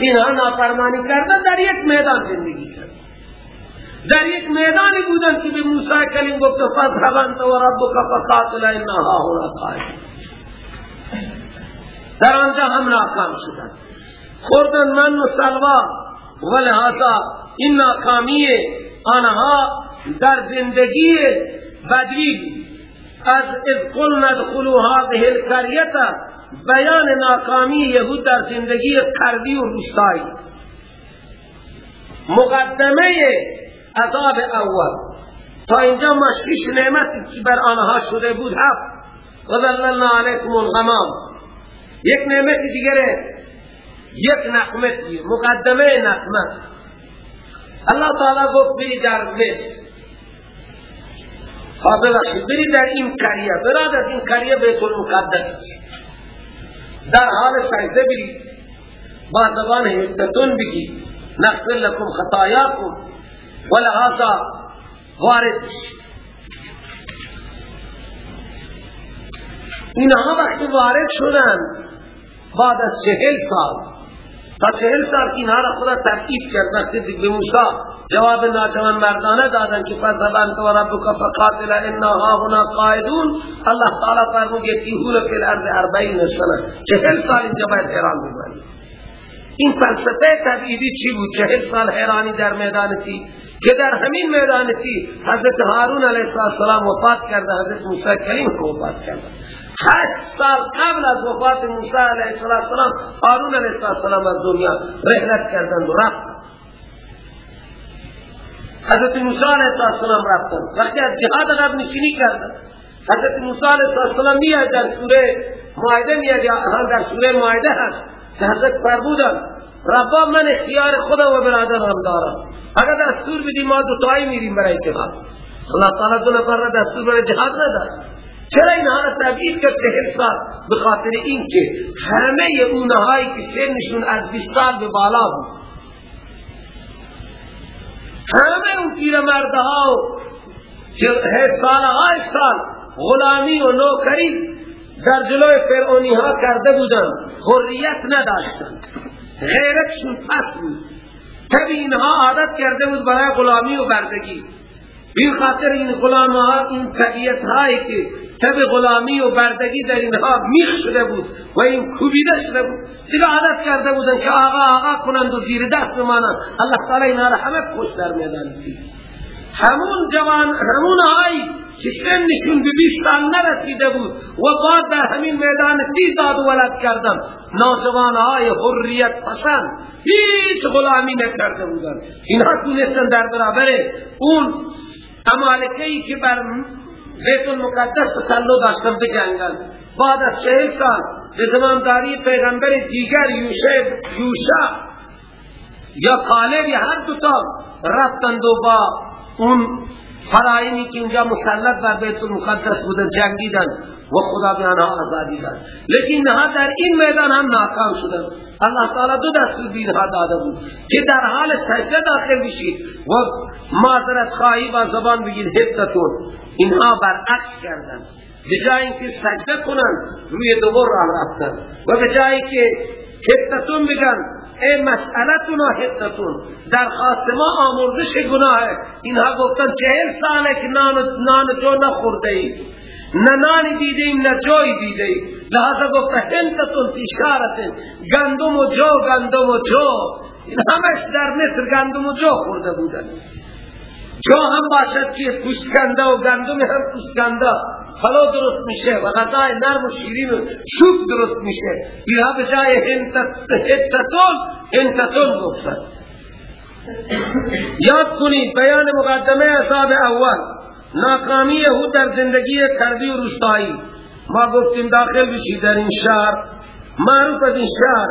اینها نافرمانی کردن در یک میدان زندگی کرد. در یک میدانی بودن که به موسی کلیم گفت فضحب انت و ربک فقاتل انها هنا قائم در آنجا هم ناکام شدن. خوردن من و سلوا و لحاظا این ناکامی آنها در زندگی بدوی از اذ قلنا ادخلوا هذه القريه بیان ناکامی یهود در زندگی قربی و روستایی. مقدمه عذاب اول. تا اینجا مشکش نعمتی که بر آنها شده بود هفت. و ذللنا علیکم الغمام. یک نعمت دیگره یک نقمت مقدمه نقمت. الله تعالی گفت بری در مصر. ببخشید بری در این قریه. براد از این قریه بیت المقدس. در حال سجده بری با زبان حدتون بگی. نغفر لکم خطایاکم. ولهذا وارد اینها وقتی وارد شدن بعد از چهل سال تا چهل سال اینها را خدا ترکیب کرد. وقتی به موسی جواب ناچوان مردانه دادن که فضبان تو ربک فقاتل انا هاهنا قائدون الله تعالی فرمود یتیهون فی الارض اربعین سنه. چهل سال اینجا باید حیران بمانی. این فلسفه تبعیدی چی بود؟ چهل سال حیرانی در میدان تی. که در همین میدان تی حضرت هارون علیه السلام وفات کرده حضرت موسی کریم وفات کرده. هشت سال قبل از وفات موسی علیه السلام هارون علیه السلام از دنیا رحلت کردند و رفت. حضرت موسی علیه السلام رفتن وقتی از جهاد عقب نشینی کردن حضرت موسی علیه السلام میاد در سوره مائده میاد یا در سوره مائده هست. که حضرت فرمودن ربا من اختیار خدا و برادرم دارم. اگر دستور بدی ما دو تایی میریم برای جهاد. اللہ تعالی دو نفر را دستور برای جهاد ندار چرا اینها را تبعید کرد چهل سال بخاطر این که همه اونهایی که سنشون از 20 سال به بالا بود. همه اون پیر مردها سالهای سال غلامی و نوکری در جلوی فرعونی ها کرده بودن حریت نداشتن غیرتشون پس بود. تب اینها عادت کرده بود برای غلامی و بردگی. این خاطر این غلام ها این طبیعت هایی که تب غلامی و بردگی در اینها میخ شده بود و این کوبیده شده بود. دیگه عادت کرده بودن که آقا آقا کنند و زیر دست بمانند. الله تعالی اینها را همه خوش در میدان همون جوان همون هایی که سنشون به بیست سال نرسیده بود و بعد در همین میدان تی داد ولد کردن نوجوان های حریت پسند. هیچ غلامی نکرده بودن. اینها تونستن در برابر اون امالکهی که بر بیت المقدس تسلو داشتن بجنگن بعد از چهل سال به زمانداری پیغمبر دیگر یوشع یا کالب یا هر دوتا رفتند و با اون فرائنی که اونجا مسلط بر بیت المقدس بودن جنگیدن و خدا به آنها آزادی داد لیکن نها در این میدان هم ناکام شدن الله تعالی دو دستور به اینها داده بود که در حال سجده داخل بشید و معذرت خواهی با زبان بگید حدتون اینها برعکس کردن. به جای اینکه سجده کنن روی دوبر راه رفتن. و به جایی که حدتون بگن ای مسئلتون و حدتون درخواست ما آمرزش گناه. اینها گفتن چهل ساله که نان, نان جو نخورده ای نه نانی دیده ایم نه جایی دیده ایم لحظه گفته هنتتون تشارتن گندم و جو گندم و جو. این همش در مصر گندم و جو خورده بودن. جو هم باشد که پوستکنده و گندم هم پوستکنده پلو درست میشه و غذای نرم و شیرین و شوک درست میشه. اینها به جای هنتتون هنتتون گفتن. یاد کنید بیان مقدمه اصاب اول. ناکامی یهود در زندگی کردی و روستایی. ما گفتیم داخل بشید در این شهر. معروف از این شهر.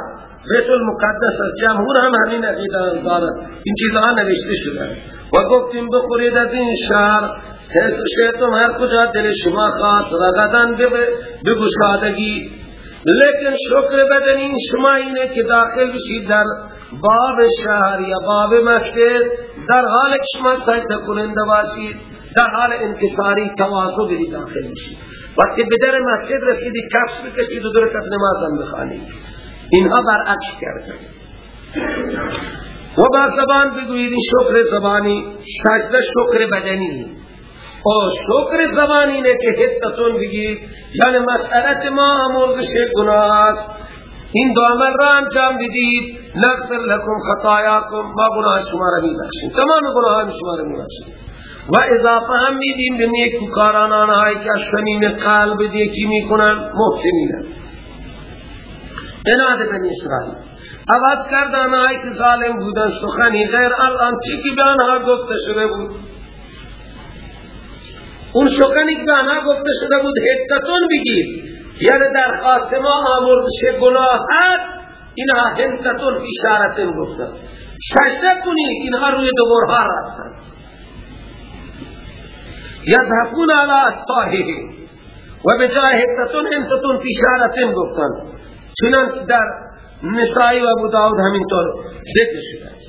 بیت المقدس جمهور هم همین عقیده دارد این چیزها نوشته شده. و گفتیم بخورید از این شهر. حیث شیطان هر کجا دل شما خواست رغدن بگشادگی. لیکن شکر بدن این شما اینه که داخل بشید در باب شهر یا باب مسجد. در حال که شما سجده کننده باشید در حال انکساری تواضع بدید داخل بشید وقتی به در مسجد رسیدی کفش بکشید و درکت نمازم بخوانید اینها برعکس کردن. و با زبان بگویید شکر زبانی سجده شکر بدنی. او شکر زبانی نه که حدتون بگید یعنی مسئلت ما امرزش گناه این دو عمل را انجام بدید. نغفر لکم خطایاکم. ما گناه شما را میبخشیم. تمام گناه شما را میبخشیم. و اضافه هم میدیم به نیکوکاران آنهایی که از شمیم قلب دیکی می‌کنن محسنین اناد بنی اسرائیل. عوض کرد آنهایی که ظالم بودن سخنی غیر الان چی که به آنها گفته شده بود؟ اون سخنی که به آنها گفته شده بود حدتون بگید. یعنی درخواست ما آمرزش گناه هست اینها هنتتون اشارتن گفتن. سجده کنید اینها روی دوبرها رفتن. یذهبون علی اصطاهه و بجای حدتون هنتتون اشارتن گفتن. چنان در نسائی و ابو داود همینطور ذکر شده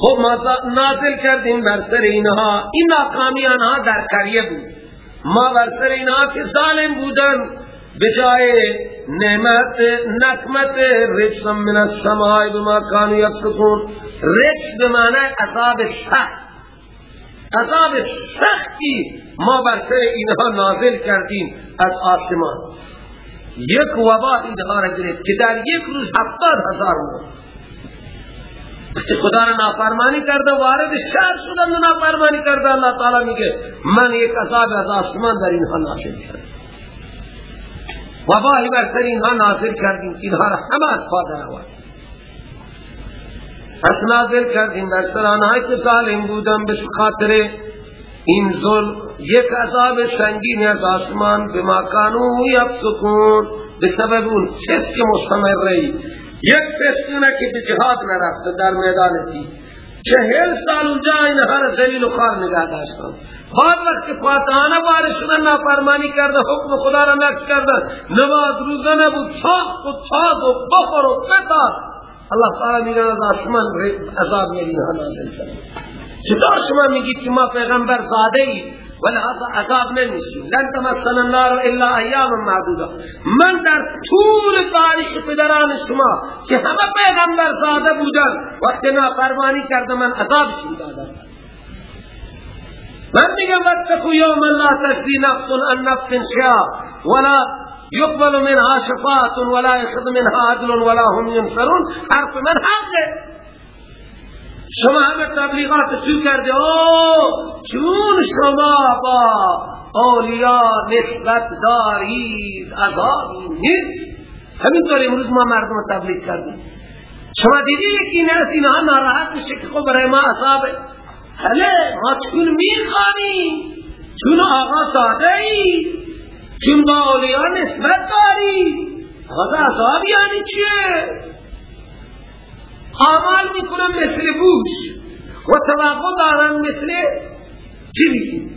خب ما نازل کردیم بر سر اینها. این ناکامی آنها در کریه بود. ما بر سر اینها که ظالم بودن به جای نعمت نکمت رجس من السماء بما كانوا يفسقون رجس به معنی عذاب سخت. عذاب سختی ما بر سر اینها نازل کردیم از آسمان. یک وبا اینها را گرفت که در یک روز هفتاد هزار مرد. که خدا را نافرمانی کرده وارد شهر شدن و نافرمانی کرده. اللہ تعالی میگه من یک عذاب از آسمان در اینها نازل کردم وباهی بر سر اینها نازل کردیم که اینها را همه از پا در آورد. پس نازل کردیم. بر سر آنهایی که ظالم بودن به خاطر این ظلم یک عذاب سنگین از آسمان به مکانو یفسکون به سبب اون چیز که مستمر رہی یک پسونه که به جهاد نرفته در میدان تی. چهل سال اونجا این هر زلیل و خار نگاه بعد وقت فاتحانه بارش شدن نافرمانی کرده حکم خدا را نقص کرده. نماز روزه نبود. ساخت و تاز و بخور و بتار اللہ تعالی میگن از آسمان عذاب میری اینها نازل چطور شما میگید که ما پیغمبر زاده ای ولهذا عذاب نمیشیم. لن تمسن النار الا ایام معدوده من در طول تاریخ پدران شما که همه پیغمبر زاده بودن وقت نافرمانی کرده من عذابشون دادم من میگم واتقوا یوما لا تجزی نفس عن نفس ولا يقبل منها شفاعة ولا يخذ منها عدل ولا هم ينصرون حرف من حقه. شما همه تبلیغات سو کرده او چون شما با اولیا نسبت دارید عذابی نیست. همینطور امروز ما مردم تبلیغ کردیم. شما دیدی یکی نه اینها ناراحت میشه که خب برای ما عذابه. حالا ما چون می‌خوانیم چون آقا ساده ای چون با اولیا نسبت داری. آقا عذاب یعنی چیه؟ آمال می‌کنن مثل بوش و توقع دارن مثل جیلی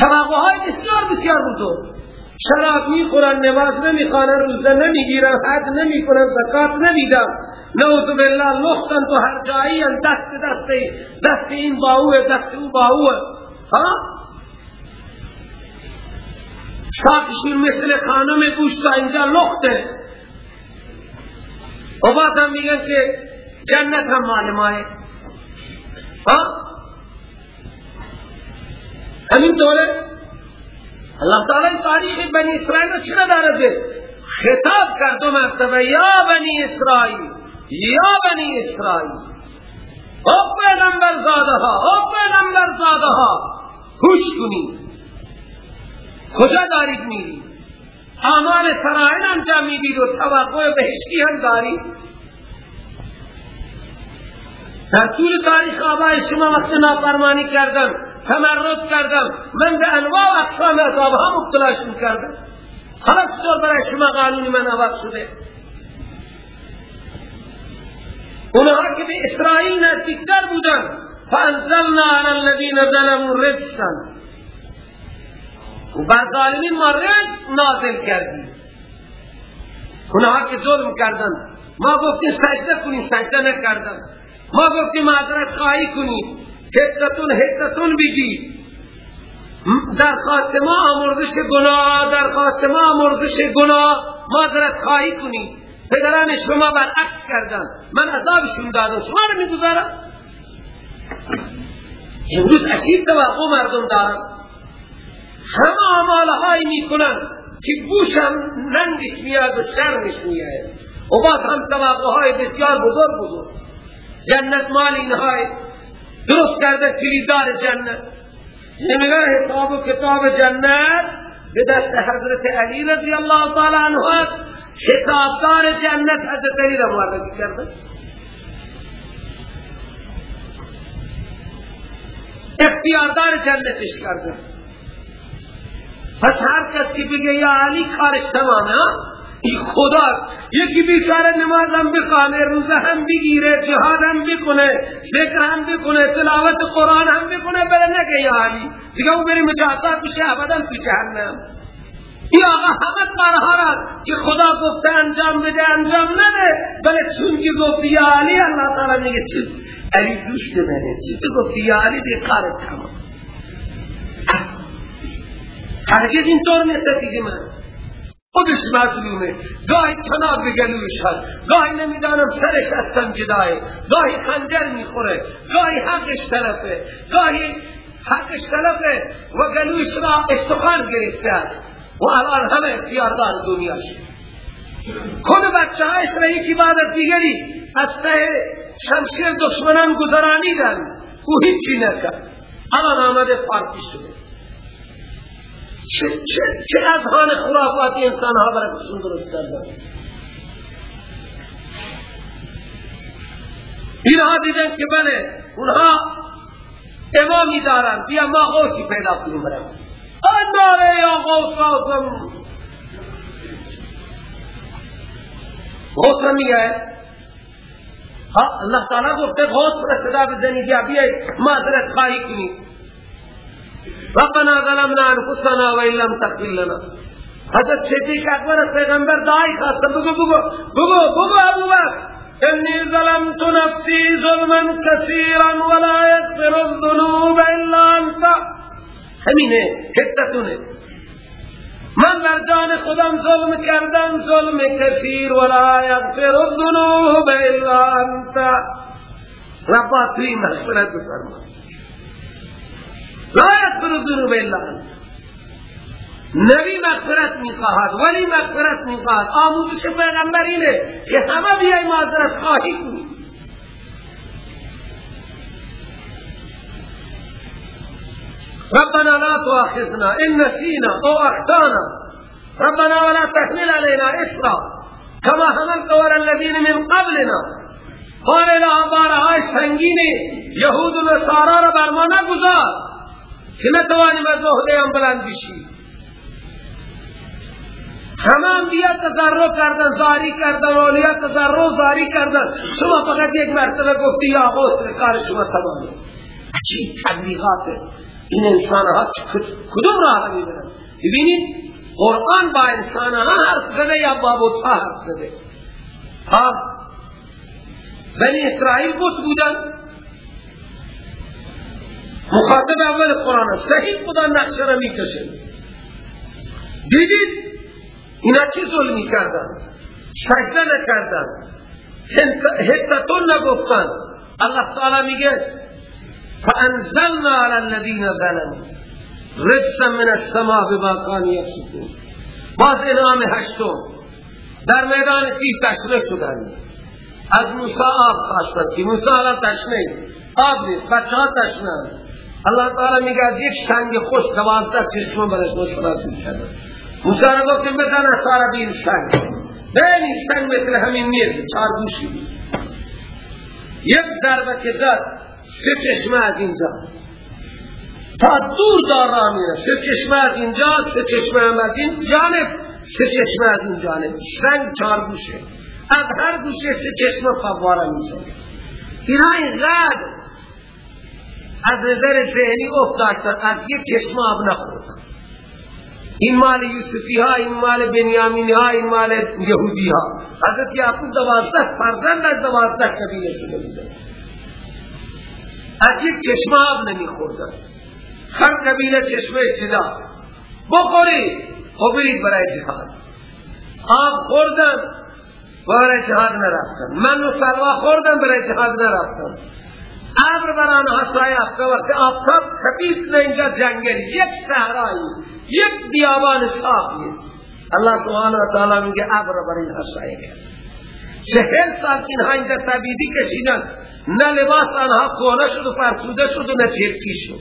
توقع های بسیار بسیار بزرگ شراب می‌خورن نماز نمی‌خوانن روزه نمی‌گیرن حج نمی‌کنن زکات نمیدن. نعوذ بالله لختن تو هر جایی دست دست دست این باوه دست اون باوه ها؟ شاکشون مثل خانم گوشت اینجا لخته. و بعد هم میگن که جنت هم مال ماه همین طوره اللہ تعالی تاریخ بنی اسرائیل رو چرا دارده خطاب کرد دو مرتبه یا بنی اسرائیل یا بنی اسرائیل او پیغمبر زاده ها او پیغمبر زاده ها خوش کنید کجا دارید میرید اعمال سرائن انجام می‌دید و توقع بهشتی هم دارید. در طول تاریخ آبای شما وقت نافرمانی کردم تمرد کردم من به انواع اقسام عذاب ها مبتلا شد کردم حالا چطور برای شما قانونی من عوض شده؟ اونها که به اسرائیل نزدیکتر بودن فانزلنا علی الذین ظلموا رجسا. و بر ظالمین ما رجس نازل کردیم اونها که ظلم کردن. ما گفتیم سجده کنیم سجده نکردن. ما گفتیم معذرت خواهی کنیم حتتون حتتون بگی درخواست ما آمرزش گناه درخواست ما آمرزش گناه. معذرت خواهی کنیم پدران شما برعکس کردن. من عذابشون دادم. شما رو می‌گذارم. امروز اکید توقع مردم دارم آمال هایی می‌کنن که بوشم ننگش میاد و شرمش میاد و بعد هم توقع های بسیار بزرگ بزرگ. جنت مال اینهای درست کرده کلیدار جنت. نمیگه حساب و کتاب جنت به دست حضرت علی رضی اللہ تعالی عنہ است. حسابدار جنت حضرت علی را معرفی کرده. اختیاردار جنتش کرده. پس هر کس که بگه یا علی کارش تمامه این خدا یکی بیچاره نماز هم بخانه روزه هم بگیره جهاد هم بکنه ذکر هم بکنه تلاوت قرآن هم بکنه بله نگه یا علی. دیگه او بری مجاهدات بشه ابدا تو جهنم. این آقا همه کارها را که خدا گفته انجام بده انجام نده. بله چون که گفتی یا علی اللہ تعالی میگه چیز علی دوش بده چی تو گفتی؟ یا علی دی کارت تمام. هرگز اینطور نیست دیگه من. خودش مظلومه. گاهی تناب بگلوش هست. گاهی نمی‌دانم سرش از سنجدائه گاهی خنجر می‌خوره. گاهی حقش طرفه. گاهی حقش طرفه. و گلوش را استخان گرفته است. و الان همه اختیاردار دنیاش. کن بچه هایش را یکی بعد از دیگری از ته شمشیر دشمنان گذرانیدن. او هیچی نکرد. الان آمده پارتی شده. چه, چه, چه از حال خرافاتی انسان ها برای خودشون درست کردن اینها دیدن که بله اونها امامی دارن. بیا ما غوثی پیدا کنیم برای ناره یا غوث آزم غوث هم میگه؟ اللہ تعالیٰ گفته غوث را صدا بزنید یا بیاید معذرت خواهی کنید ربنا ظلمنا انفسنا و لم تغفر لنا. حضرت صدیق اکبر پیغمبر دعای خواست بگو بگو بگو بگو ابو بکر. انی ظلمت نفسی ظلما کثیرا ولا یغفر الذنوب الا انت. همینه حدتونه. من در جان خودم ظلم کردم ظلم کثیر ولا یغفر الذنوب الا انت. ربا توی مغفرت بفرما. لا یغفر الذنوب الا انت نبی مغفرت می‌خواهد ولی مغفرت می‌خواهد. آموزش پیغمبر اینه که همه بیای معذرت خواهی کنی ربنا لا تؤاخذنا ان نسينا او اخطانا ربنا ولا تحمل علينا اسرا كما حملت على الذين من قبلنا. الى بارهای سنگین یهود و نصارا را بر ما نگذار. که نتوانیم از عهده بلند بشیم. همه انبیا تضرع کردن زاری کردن اولیا تضرع زاری کردن. شما فقط یک مرتبه گفتی یا غوث کار شما تمام چی تبلیغات این انسان ها کدوم راه می‌برن ببینید قرآن با انسان ها حرف زده یا با بطفا حرف زده؟ ها؟ بنی اسرائیل بود بودن. مخاطب اول قرآن صحیح خدا نقشه را می‌کشه. دیدید؟ اینا چی ظلمی کردن؟ سجده نکردن. حتتون نگفتن. الله تعالی میگه فانزلنا على الذين ظلموا رجسا من السماء بما كانوا باز انعام هشتم. در میدان کی تشنه شدن. از موسی آب خواستن. که موسی الان تشنه. آب نیست. بچه ها تشنه اللہ تعالی میگه یک سنگ خوش دوازده چشم برش مشخصی کرده موسی را گفتیم بزن سارا بین سنگ نه این سنگ مثل همین نیست چار گوشی یک ضربه که زد سه چشمه از اینجا تا دور دار را میره سه چشمه از اینجا سه چشمه هم از این جانب سه چشمه از این جانب سنگ چار گوشه از هر گوشه سه چشمه فواره میشه اینا اینقدر از نظر ذهنی افتاد از یک چشم آب نخورد این مال یوسفی ها این مال بنیامینی ها این مال یهودی ها حضرت یعقوب دوازده فرزند از دوازده قبیله شده بوده. از یک چشم آب نمی خوردن هر قبیله چشمه جدا. بخوری خب برید برای جهاد. آب خوردن برای جهاد نرفتن. من و سلوا خوردن برای جهاد نرفتن. ابر بر آنها سایه افته وقت آفتاب خفیف نه اینجا جنگل. یک صحرایی. یک بیابان صافیه الله سبحانه و تعالی میگه ابر بر اینها سایه چهل سال اینها اینجا تبیدی کشیدن. نه لباس آنها کهنه شد و فرسوده شد و نه چرکی شد.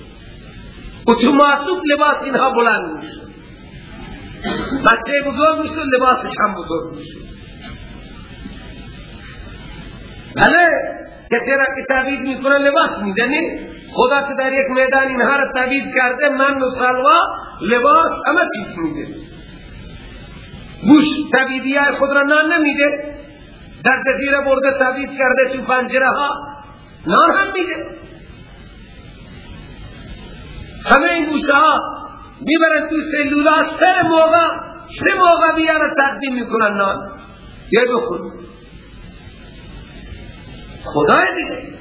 اتوماتیک لباس اینها بلند می‌شد بچه بزرگ می‌شد لباسش هم بزرگ می‌شد بله. کسی را که تعبید می‌کنه لباس میدنی خدا که در یک میدان اینها را تعبید کرده من و سلوا لباس همه چیز میده بوش تعبیدی های خود را نان نمیده. در جزیره برده تعبید کرده تو پنجره ها نان هم میده. همه این بوشه ها می‌برن تو سلولا سر موقع سه موقع بیاره تقدیم می‌کنن نان. یه بخون خدای دیگه.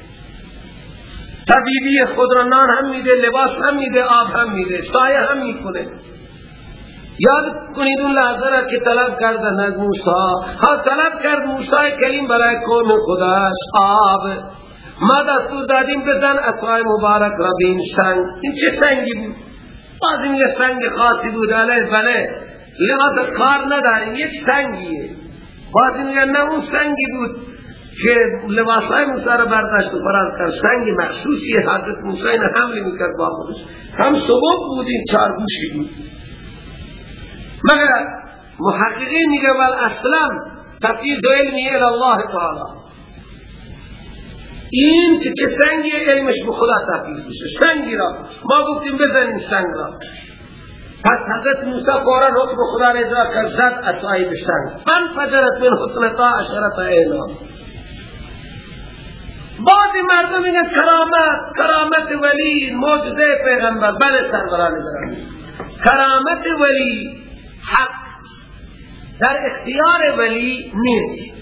طبیبی خود را نان هم میده لباس هم میده آب هم میده سایه هم می‌کنه یاد کنید اون لحظه را که طلب کردن از موسی. ها طلب کرد موسی کلیم برای قوم خداش آب. ما دستور دادیم بزن اسرای مبارک را به این سنگ. این چه سنگی بود؟ بعضی میگه سنگ خاصی بود. علیه بله. لحاظ کار نداریم. یک سنگیه. بعضی میگه نه اون سنگی بود. که لباسای موسی را برداشت و فرار کرد. سنگ مخصوصی حضرت موسی نه حمل می‌کرد با خودش. هم سبب بود این چار گوشی بود. مگر محققین میگه ول اسلم تفیض علمی الله تعالی. این که چه سنگی علمش به خدا تفیض میشه. سنگی را. ما گفتیم بزنیم سنگ را. پس حضرت موسی فورا حکم خدا را اجرا کرد. زد اصایی به سنگ. فن فجرت من حسنتا عشرت اعلام. بعضی مردم میگن کرامت کرامت ولی معجزه پیغمبر. بله سروران برام کرامت ولی حق. در اختیار ولی نیست.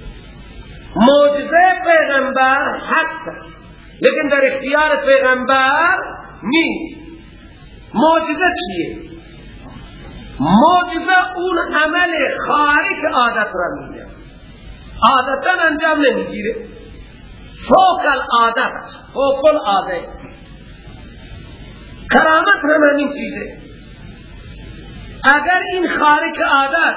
معجزه پیغمبر حق است. لیکن در اختیار پیغمبر نیست. معجزه چیه؟ معجزه اون عمل خارق عادت را میگه عادتا انجام نمی‌گیره. فوق العادت فوق العادت کرامت هم همین چیزه. اگر این خارق عادت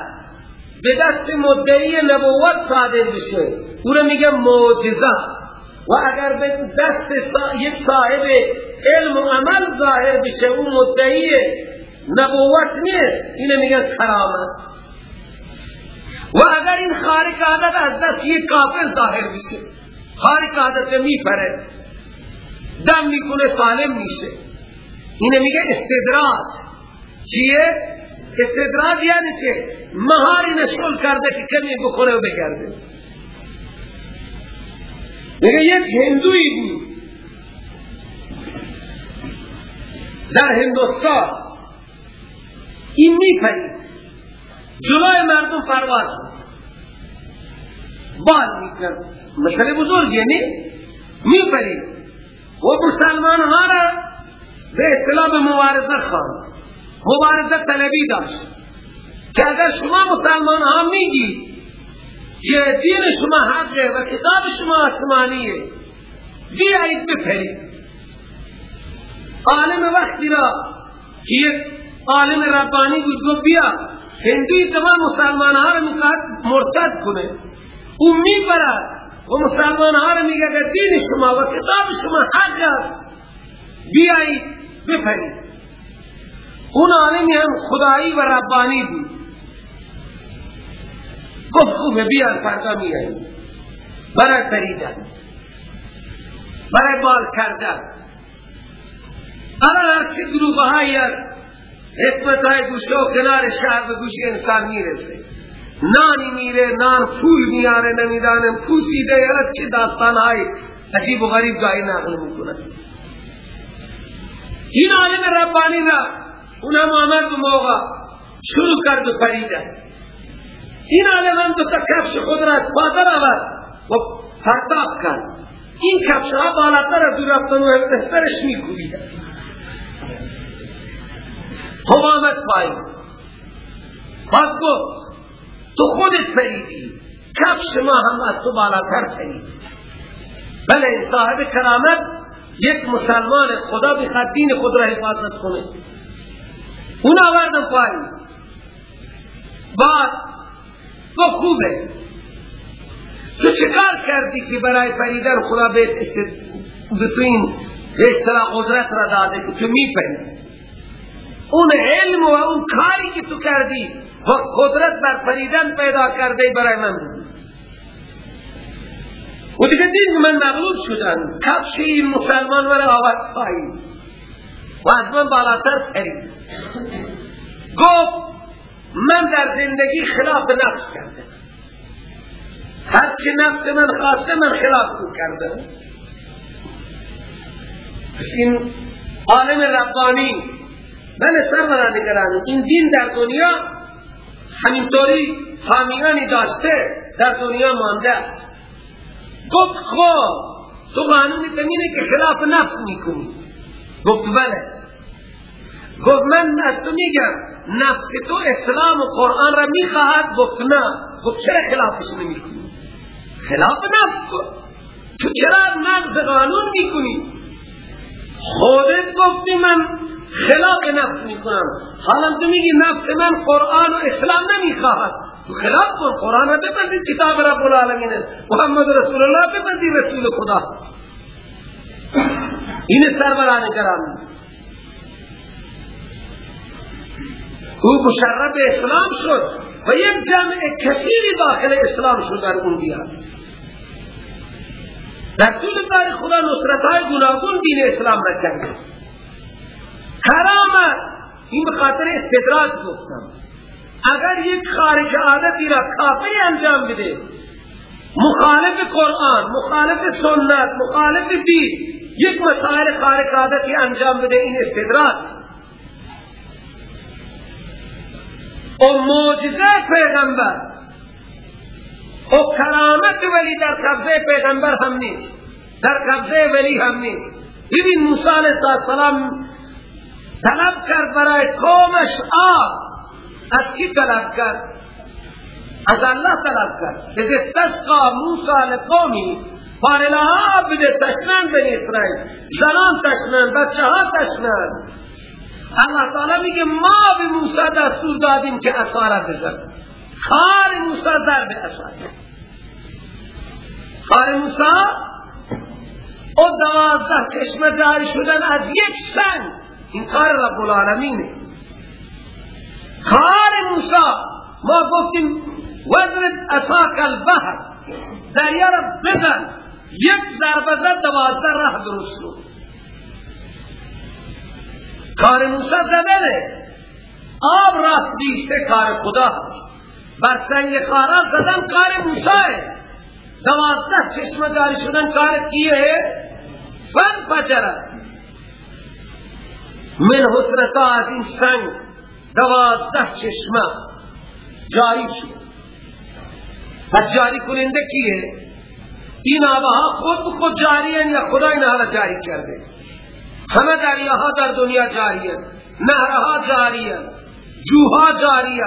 به دست مدعی نبوت صادر بشه او را میگه معجزه. و اگر به دست یک صاحب علم و عمل ظاهر بشه او مدعی نبوت نیست اینه میگه کرامت. و اگر این خارق عادت از دست یک کافر ظاهر بشه. خارق عادت میپره. دم می‌کنه سالم میشه. اینه میگه استدراج. چیه؟ استدراج یعنی چه؟ مهاری نشغل کرده که کمی بخوره و بگرده. میگه یک هندوی بود. در هندوستان. این میپرید. جلوی مردم پرواز بال می‌کرد. مسئله بزرگ یعنی میپرید و مسلمان ها را به اطلاع به مبارزه خواند مبارزه طلبی داشت. که اگر شما مسلمان ها میگی که دین شما حقه و کتاب شما آسمانیه بیایید بپرید عالم وقتی را که یک عالم ربانی بود گفت بیا هندوی تمام مسلمان ها را می‌خواد مرتد کنه او می‌برد و مسلمان ها را میگه دین شما و کتاب شما حقه بیایید بپرید. اون عالمی هم خدایی و ربانی بود. گفت خوبه بیار فردا میایی برای پریدن. برای بال کردن. الان هرچی گروه های حکمت های گوشه و کنار شهر به گوش انسان می‌رسه. نانی میره نان پول میاره نمی‌دانم پوسیده یا چه داستان های؟ عجیب و غریب گاهی نقل می‌کنه. این عالم ربانی را اونم آمد به موقع شروع کرد و پریدن این عالم هم دو تا کفش خود را از پادر آورد و پرتاب کرد. این کفش ها بالاتر از دو رفتن و بهترش می کوبیدن خب آمد پایین. باز گفت تو خودت پریدی کفش ما هم از تو بالاتر پرید بله صاحب کرامت یک مسلمان خدا بخواد دین خود را حفاظت کنه. اون آوردم پایی بعد تو خوبه. تو چکار کردی که برای پریدن خدا به تو این قدرت را داده که تو میپری؟ اون علم و اون کاری که تو کردی و قدرت بر پریدن پیدا کرده برای من. و دیگه دین من مغلوب شدن. کفش این مسلمان ورا آورد پایی و از من بالاتر پرید. گفت من در زندگی خلاف نفس کردم. هرچی نفس من خواسته من خلاف کردم. این عالم ربانی من سروران نگرانی این دین در دنیا همینطوری حامیانی داشته در دنیا مانده. گفت خب تو قانون زمینه که خلاف نفس می‌کنی گفت بله. گفت من از تو میگم نفس تو اسلام و قرآن را می‌خواهد؟ گفت نه. گفت چرا خلافش نمی‌کنی؟ خلاف نفس کن. تو چرا نفس قانون می‌کنی؟ خودت گفتی من خلاف نفس می‌کنم. حالا تو میگی نفس من قرآن و اسلام نمی‌خواهد. تو خلاف کن. قرآن را بپذیر کتاب رب العالمین محمد رسول الله بپذیر رسول خدا. این سربران کرام. او مشرب اسلام شد و یک جمع کثیری داخل اسلام شد در اون بیاد. در طول تاریخ خدا نصرت های گناگون دین اسلام را کرامت این بخاطر استدراج گفتم. اگر یک خارج عادتی را کافی انجام بده مخالف قرآن مخالف سنت مخالف دین یک مسائل خارج عادتی انجام بده این استدراج. و معجزه پیغمبر. و کرامت ولی در قبضه پیغمبر هم نیست. در قبضه ولی هم نیست. ببین موسی علیہ السلام طلب کرد برای قومش آب. از کی طلب کرد؟ از الله طلب کرد. که استسقا موسی لقومی فارلها بده تشنن بنی اسرائیل. زنان تشنن بچه ها تشنن اللہ تعالی میگه ما به موسی دستور دادیم که اصارا بزن خار موسی در به اصارا خار موسی او دوازده کشمه جاری شدن از یک سنگ. این کار رب العالمینه خار موسی ما گفتیم وزرد اساک البحر. دریا را بزن. یک ضربه زد دوازده راه درست شد. کار موسی زدنه آب راست بیشته کار خدا بر سنگ خارا زدن کار موسی دوازده چشمه جاری شدن کار کیه؟ فن پجره من حسرتا از این سنگ دوازده چشمه جاری شد. پس جاری کننده کیه؟ این آبها خود به خود جاری یا خدا این حالا جاری کرده؟ همه دریاها در دنیا جاری نهرها جاری جوها جاری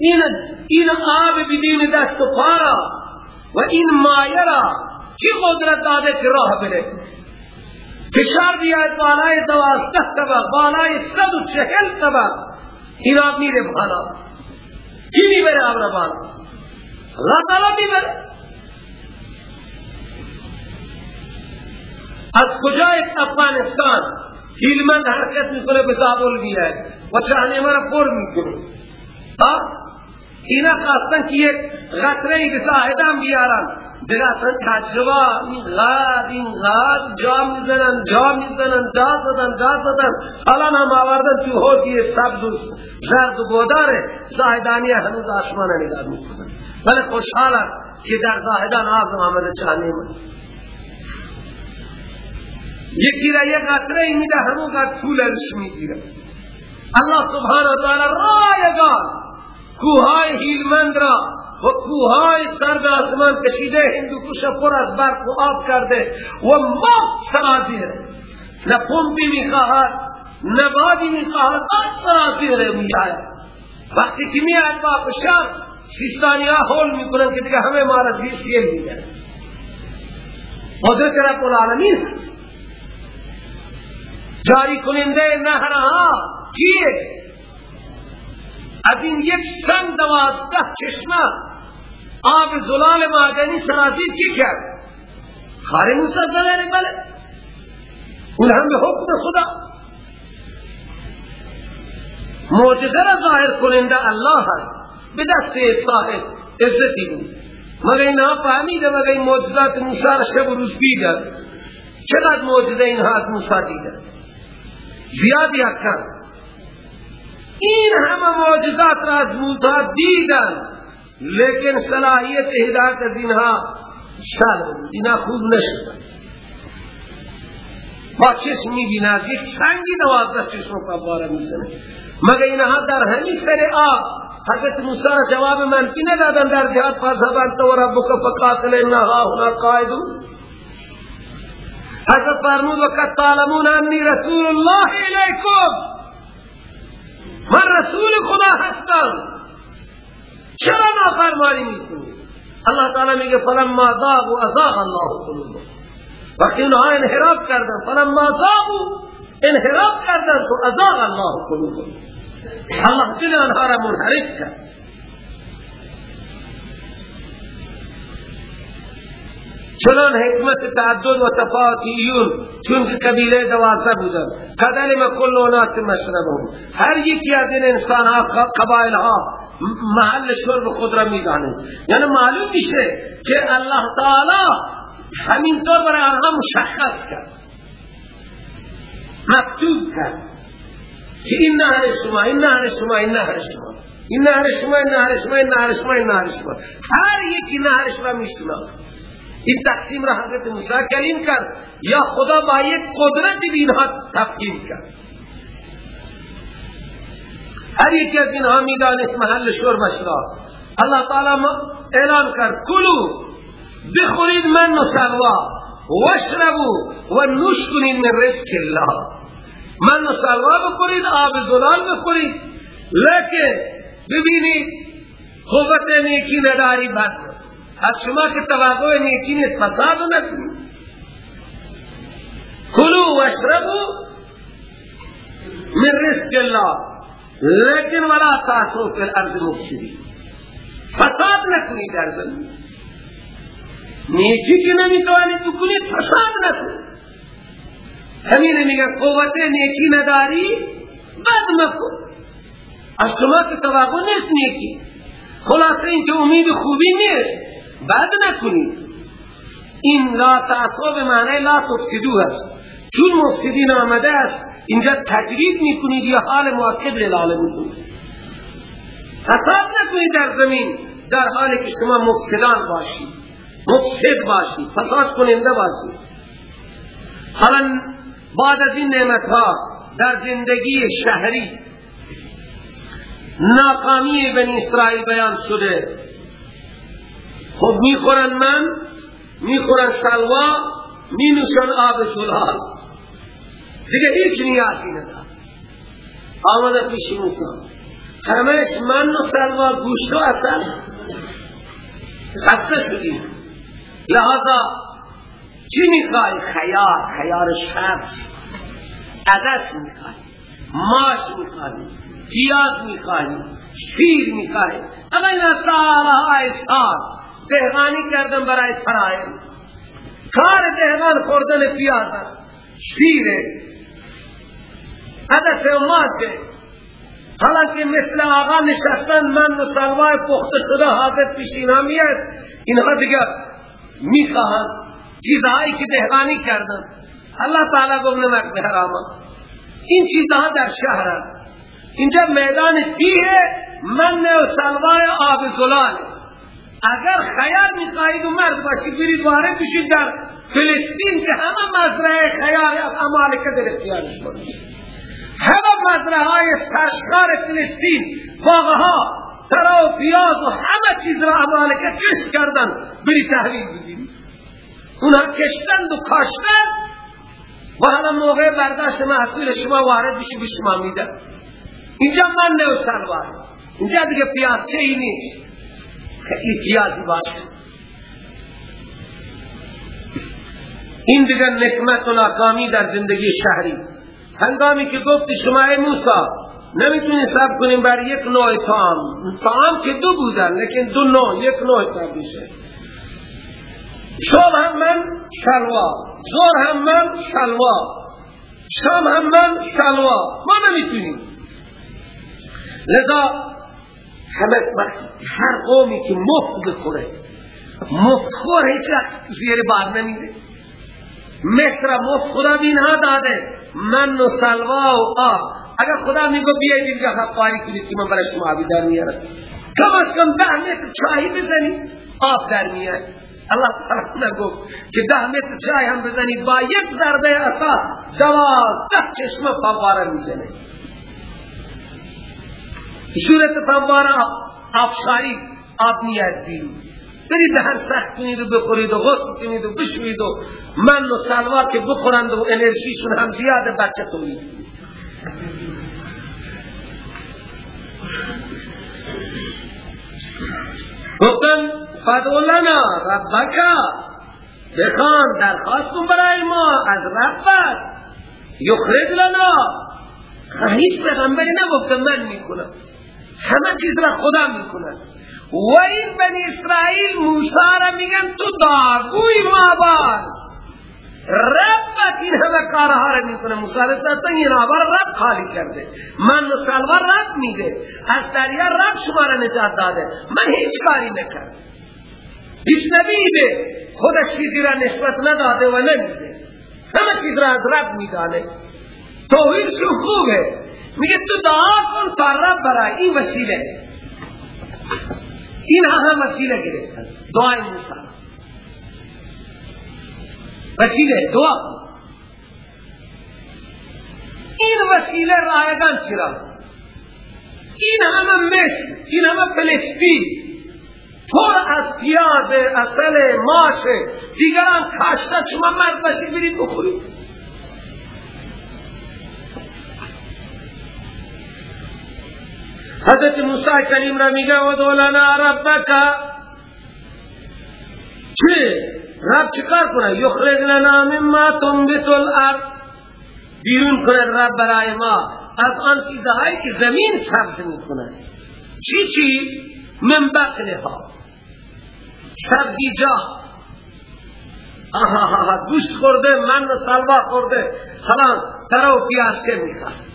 این, این آب بدین دست و پارا و این مایه را کی قدرت داده که راه بره فشار بیاید بالای دوازده طبق بالای صد و چهل طبق آب میره بالا. کی می‌بره را بالا اللہ تعالی می‌بره. از کجای افغانستان؟ هیلمند حرکت می‌کنه به زابل بیاد و چهنه مرا پر می‌کنه. اینا خواستن که یک غطره ای به زاهدان بیارن. دیگه اصلا تجربه این غد این غد جا می‌زنن جا می‌زنن جا زدن جا زدن حالا هم آوردن تو حوزی سبز و زرد و بوداره زاهدانی هنوز آسمان نگاه می‌کنن ولی خوشحالا که در زاهدان آزم آمده چهنه من یکی را یک قطره میده همون قد طولش می‌گیره. الله سبحانه و تعالی رایگان کوهای هیلمند را و کوهای سر به آسمان کشیده هندوکوش پر از برق و آب کرده و مفت سرازیر نه پمپی می‌خواهد نه بادی می‌خواهد آن سرازیر میآید. وقتی که میآید با فشار سیستانی ها حول که دیگه همه مارز بی سیل میگن قدرت رب العالمین هست جاری کننده نهرها کیه؟ از این یک سن دوازده چشمه آب زلال معدنی سرازیر کی کرد؟ خار موسی زلال بله. اون هم به حکم خدا. معجزه را ظاهر کننده الله هست به دست صاحب عزتی بود. مگر اینها فهمیده مگر این معجزات موسی را شب و روز دیدن؟ چقدر معجزه اینها از موسی دیدن؟ زیادی هستن. این همه معجزات را از موسی دیدن، لیکن صلاحیت هدایت از اینها شل اینها خوب نشد. با چشم میبیند یک سنگی دوازده چشم فواره میزنه مگر اینها ہاں در همین سر آب، حضرت موسی جواب منفی ندادن در جهاد فاذهب تو ربک فقاتل انها هنا قائدون حضرت فرمود وقت تعلمون انی رسول الله الیکم رسول خدا هستند چرا نافرمانی می‌کنی؟ الله تعالی میگه فلما ذابوا ازاغ الله قلوبهم. وقتی اونها انحراف کردن فلما ذابوا انحراف کردن تو ازاغ الله قلوبهم. الله دل آنها را منحرف کرد. چنان حکمت تعدد و تفاوتیون چون که قبیله دوازده بودن قدر ما کل ناس مشربهم. هر یکی از این انسان ها قبائل ها محل شرب خود را میدانه. یعنی معلوم میشه که الله تعالی همین طور برای آنها مشخص کرد. مکتوب کرد. که این نهر شما این نهر شما این نهر شما. این نهر شما این نهر شما این نهر شما این نهر شما. هر یکی نهرش را میشناخت این تقسیم را حضرت موسی کلیم کرد. یا خدا با یک قدرت اینها تفکیم کرد. هر یکی از اینها می‌دانست محل شربش را. الله تعالی اعلان کرد کلو بخورید من و سلوا واشربو و نوش کنید من رزق الله. من و بخورید آب زلال بخورید. لیکن ببینید قوت نیکی نداری بد از شما که توقع نیکی نیست فساد نکنید کلو و اشربو من رزق الله. لیکن ولا تاسو فی الارض مفسدین. فساد نکنید در زمین. نیکی که نمی‌توانید بکنید فساد نکنید. همین میگه قوت نیکی نداری بد مکن. از شما که توقع نیست نیکی. خلاصه این که امید خوبی نیست. بد نکنید این لا تعصب به معنی لا تفسدو هست چون مفسدین آمده است اینجا تجرید می‌کنید یا حال مؤکد للاله می‌کنید. فساد نکنید در زمین در حالی که شما مفسدان باشید. مفسد باشید فساد کننده باشید. حالا بعد از این نعمت ها در زندگی شهری ناکامی بنی اسرائیل بیان شده. خب می‌خورن من می‌خورن سلوا می نوشن آب جلال دیگه هیچ نیازی ندار آمده پیش موسی همش من و سلوا گوشت و اصل خسته شدیم. لحظا چی می‌خوای؟ خیار خیار شرش عدد می‌خوای. ماش می‌خوای. پیاز می‌خوای. شیر می‌خوای. اما این سالها سال دهقانی کردن برای فرائض کار دهقان خوردن پیاز شیره عدس ماشه حالا که مثل آقا نشستن من و سلوای پخته شده حاضر پیش اینا میاد اینها دیگر می‌خواهند چیزهایی که دهقانی کردن. الله تعالی گفت نمک به حراما این چیزها در شهر اینجا میدان تیه من و سلوای آب زلال. اگر خیال می‌خواهید و مرد باشید برید وارد بشید در فلسطین که همه مزرعه خیال از امالکه در اختیارش همه مزرعه های سرشکار فلسطین باغها سرا و پیاز و همه چیز را امالکه کشت کردن. بری تحویل بدید اونها کشتند و کاشتند. و حالا موقع برداشت محصول شما وارد بشی به شما اینجا من نو سروار اینجا دیگه پیاز چه نیست. احتیاطی باشه. این دیگر نکمت و ناکامی در زندگی شهری. هنگامی که گفت شما ای موسا نمی‌تونی سب کنیم بر یک نوع تام تام که دو بودن لیکن دو نوع یک نوع تام میشه. شام هم من شلوا. زور هم من شلوا. شام هم من شلوا. ما نمی‌تونیم. لذا همه هر قومی که مفت بخوره. مفت خور هیچ زیر بار نمیده مصر مفت خدا بینها داده. من و سلوا و آب. اگر خدا میگو بیایید اینجا خفاری کنید که من برای شما آبی در میارم. کم از کم ده متر چایی بزنی آب در میاد الله تعالی نگو که ده متر چای هم بزنی با یک ضربه اصا دوازده چشمه فواره می‌زنه. صورت فواره آبشاری آب میاد بیرون برید دهن سخت کنید و بخورید و غسل کنید و بشوید و من و سلوا که بخورند و انرژیشون هم زیاد بچه تولید گفتن فدو لنا ربکا بخوان درخواست کن برای ما از ربت یخرج لنا. هیچ پیغمبری نگفته من می‌کنم. همه چیز را خدا می‌کنه و این بنی اسرائیل موسی را میگن تو داغوی ما باز رب این همه کارها را می‌کنه. موسی علیہ السلام این آبار رب خالی کرده. من مسلمان رب میده. از دریا رب شما را نجات داده. من هیچ کاری نکرد هیچ نبی به خود چیزی را نسبت نداده و نمیده. همه چیز را از رب میدانه. توحیدشون خوبه. میگه تو دعا کن تا رب برای این وسیله. این هم وسیله گرفتن دعای موسی. وسیله دعا. این وسیله رایگان چرا؟ این همه مصر این همه فلسطین. پر از پیاز اصل ماش. دیگران کاشته شما مرد باشید برید بخورید. حضرت موسی کریم را میگه و دولنا ربک. چه رب چکار کنه؟ یخرج لنا مما تنبت الارض. بیرون کند رب برای ما. از آن چیزهایی که زمین سبز می کند چی چی؟ من بقلها سبزیجات آها ها ها گوشت خورده من سلوا خورده. سلام ترو پیاز چه می‌خواد؟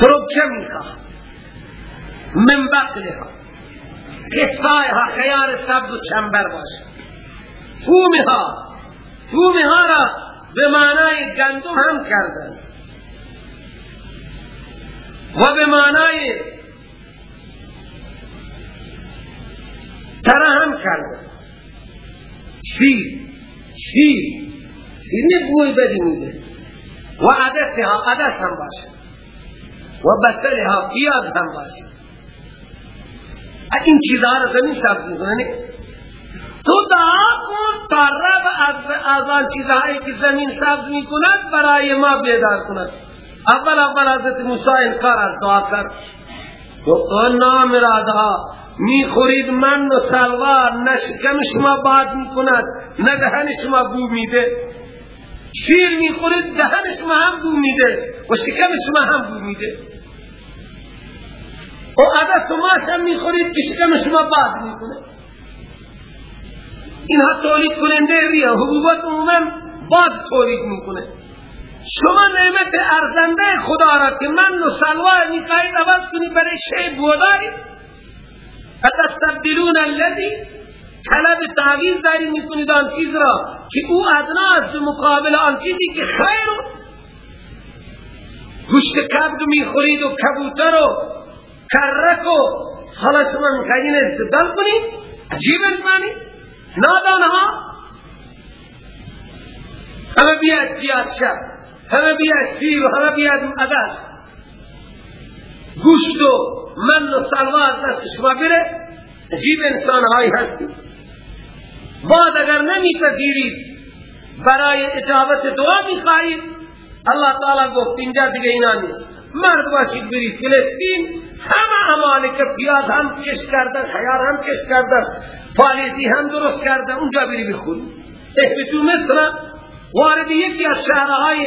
چه می‌خواد من بقلها قصایها خیار سبز و چنبر باشه فومها فومها را به معنای گندم هم کردن و به معنای تره هم کردن شیر شیر شیر بوی بدی میده و عدسها عدس هم باشه و بسلها پیاز هم باشه. این چیزها را زمین سبز می‌کنه تو دعا کن تا رب از آن چیزهایی که زمین سبز می‌کند برای ما بیدار کند. اول اول حضرت موسی انکار از دعا کرد. گفت نام را می خورید من و سلوار نشکم شما باد می‌کند نه دهن شما بو میده. شیر می خورید دهن شما هم بو میده و شکم شما هم بو میده. و عدس و ماش هم می‌خورید که شکم شما باد می‌کنه. اینها تولید کننده ریه حبوبات عموما باد تولید می‌کنه. شما نعمت ارزنده خدا را که من و سلوار می‌خواهید عوض کنید برای شی بوداری اتستبدلون الذی طلب تعویز داری می‌کنید آن چیز را که او ادنا از مقابل آن چیزی که خیر گوشت کبد می‌خورید و کبوتر و کرک و حالا شما می‌خواین استدلال کنید عجیب انسانی نادان ها. همه بیاد بیاد شب همه بیاد سیر و همه بیاد عدد گوشت و من و سلوات دست شما بره. عجیب انسان هایی هستی بعد اگر نمیپذیرید برای اجابت دعا می‌خواهید. الله تعالی گفت اینجا دیگه اینا نیست. مرد باشید برید فلسطین. همه امالی که پیاز هم کش کردن خیار هم کش کردن پالیزی هم درست کردن اونجا بری بخوری احبتو مصر وارد یکی از شهرهای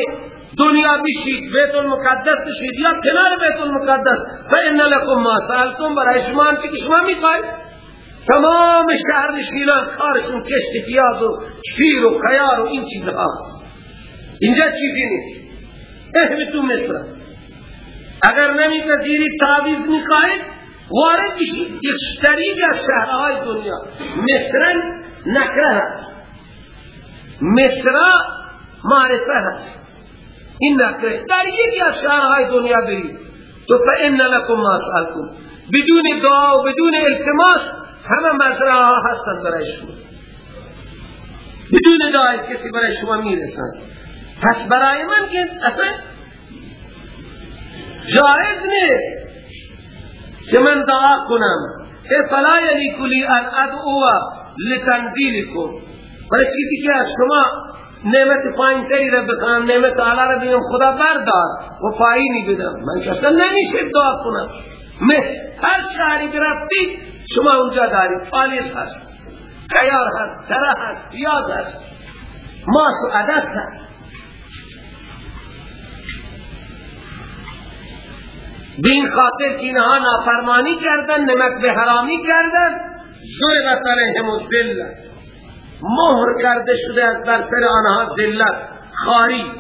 دنیا بشید بیت المقدس بشید یا کنار بیت المقدس. فإن لكم ما سألتم برای شما که شما می‌خواید. تمام شهر نشینان کارشون کشت پیاز و شیر و خیار و این چیزها. اینجا چیزی نیست احبتو مصر اگر نمی پذیرید تعویز می‌خواهید وارد بشید یک از شهرهای دنیا. مصر نکره هست. مصر معرفه هست. این نکره. در یکی از شهرهای دنیا برید. تو فإن لکم ما سألکم بدون دعا و بدون التماس همه مزرعه هستند برای شما. بدون دعای کسی برای شما می‌رسند پس برای من که اصلا جائز نیست که من دعا کنم. فلا یلی کلی ان ادعو لتنزیلکم. برای چیزی که از شما نعمت پایین تری را بخوام نعمت اعلی را بگم خدا بردار و پایینی بدم. من که نمیشه دعا کنم. مثل هر شهری برفتی شما اونجا دارید. فالیس هست. قیار هست تره هست پیاز هست. ماس و عدد هست. بین خاطر که نافرمانی کردن نمک به حرامی کردن. ضربت علیهم الذلت مهر کرده شده از بر سر آنها ذلت. خاری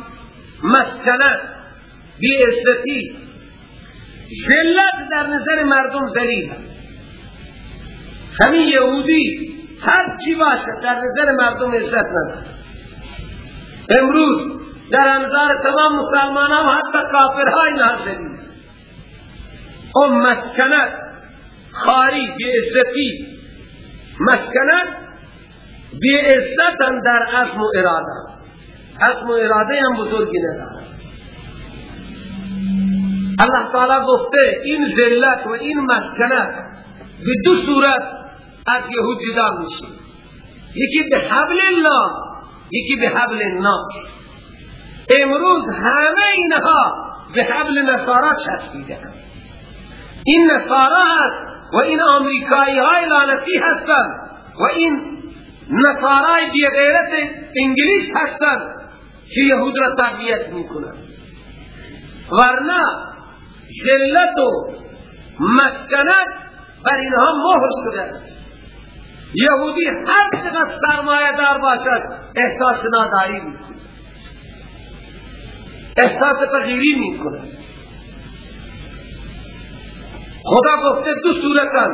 مسکنت بی عزتی ذلت در نظر مردم ذلیل همین یهودی هر چی باشه در نظر مردم عزت نداره. امروز در انظار تمام مسلمان هم حتی کافرهای نازلی او مسکنت خاری بی عزتی. مسکنت بی عزت در عزم و اراده. عزم و اراده هم بزرگی نداره. اللہ تعالی گفته این ذلت و این مسکنت به دو صورت از یهود جدا میشه یکی به حبل الله یکی به حبل الناس. امروز همه اینها به حبل نصارا چسبیده. این نصارا هست و این آمریکایی های لعنتی هستند و این نصارای بی غیرت انگلیس هستند که یهود را تقویت می‌کنند ورنه ذلت و مسکنت بر اینها مهر شده. یهودی هر چقدر سرمایه دار باشد احساس ناداری می‌کنه احساس تغییری می‌کنه خدا گفته دو صورتن.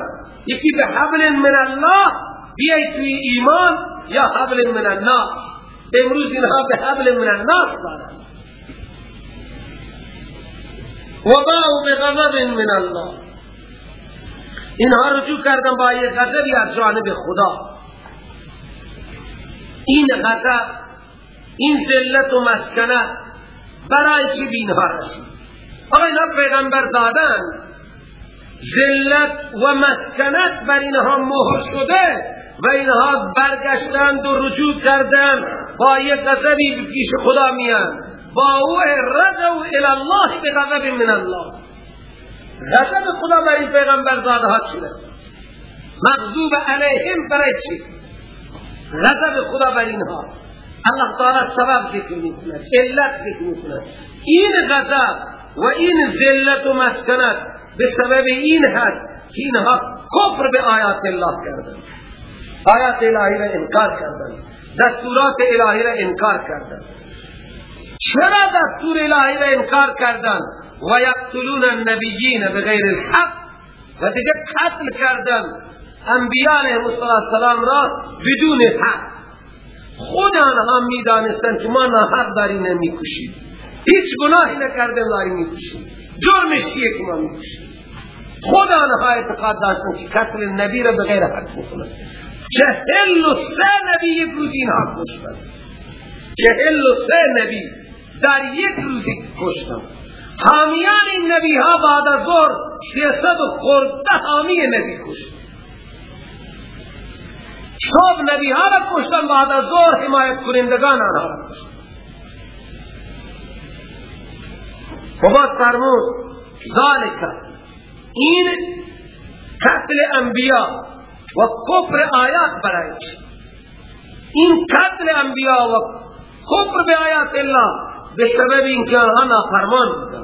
یکی به حبل من الله بیای توی ایمان یا حبل من الناس. امروز اینها به حبل من الناس دارن. و باو به غضب من الله. اینها رجوع کردن با یک غضبی از جانب خدا. این غضب این ذلت و مسکنت برای چی به اینها رسید؟ آقا اینا پیغمبر دادن. ذلت و مسکنت بر اینها مهر شده و اینها برگشتند و رجوع کردند با یک غضبی پیش خدا میان. با رجعوا إلى الله بغضب من الله. غضب خدا بر این پیغمبر داده ها چیه مغضوب علیهم برای چی؟ غضب خدا بر اینها. الله تعالی سبب ذکر میکنه علت ذکر میکنه این غضب و این ذلت و مسکنت به سبب این هست که اینها کفر به آیات الله کردن آیات الهی را انکار کردن دستورات الهی را انکار کردن چرا دستور الهی را انکار کردن؟ و یقتلون النبیین بغیر الحق. و دیگه قتل کردن انبیاء علیه السلام را بدون حق. خود آنها می‌دانستند که ما ناحق داری نمی‌کشیم هیچ گناهی نکردیم داری می‌کشیم جرمش چیه که ما می‌کشیم خود آنها اعتقاد داشتن که قتل نبی را بغیر حق می‌کنند. چهل و سه نبی یک روز اینها کشتن چهل و سه نبی در یک روزی کشتن حامیان این نبی ها بعد از ظهر سیصد و خورده حامی نبی کشتن صبح نبی ها را کشتن بعد از ظهر حمایت کنندگان آنها را کشتن و فرمود ذالک این قتل انبیاء و کفر آیات برای این قتل انبیاء و کفر به آیات الله به سبب اینکه آنها نافرمان بودن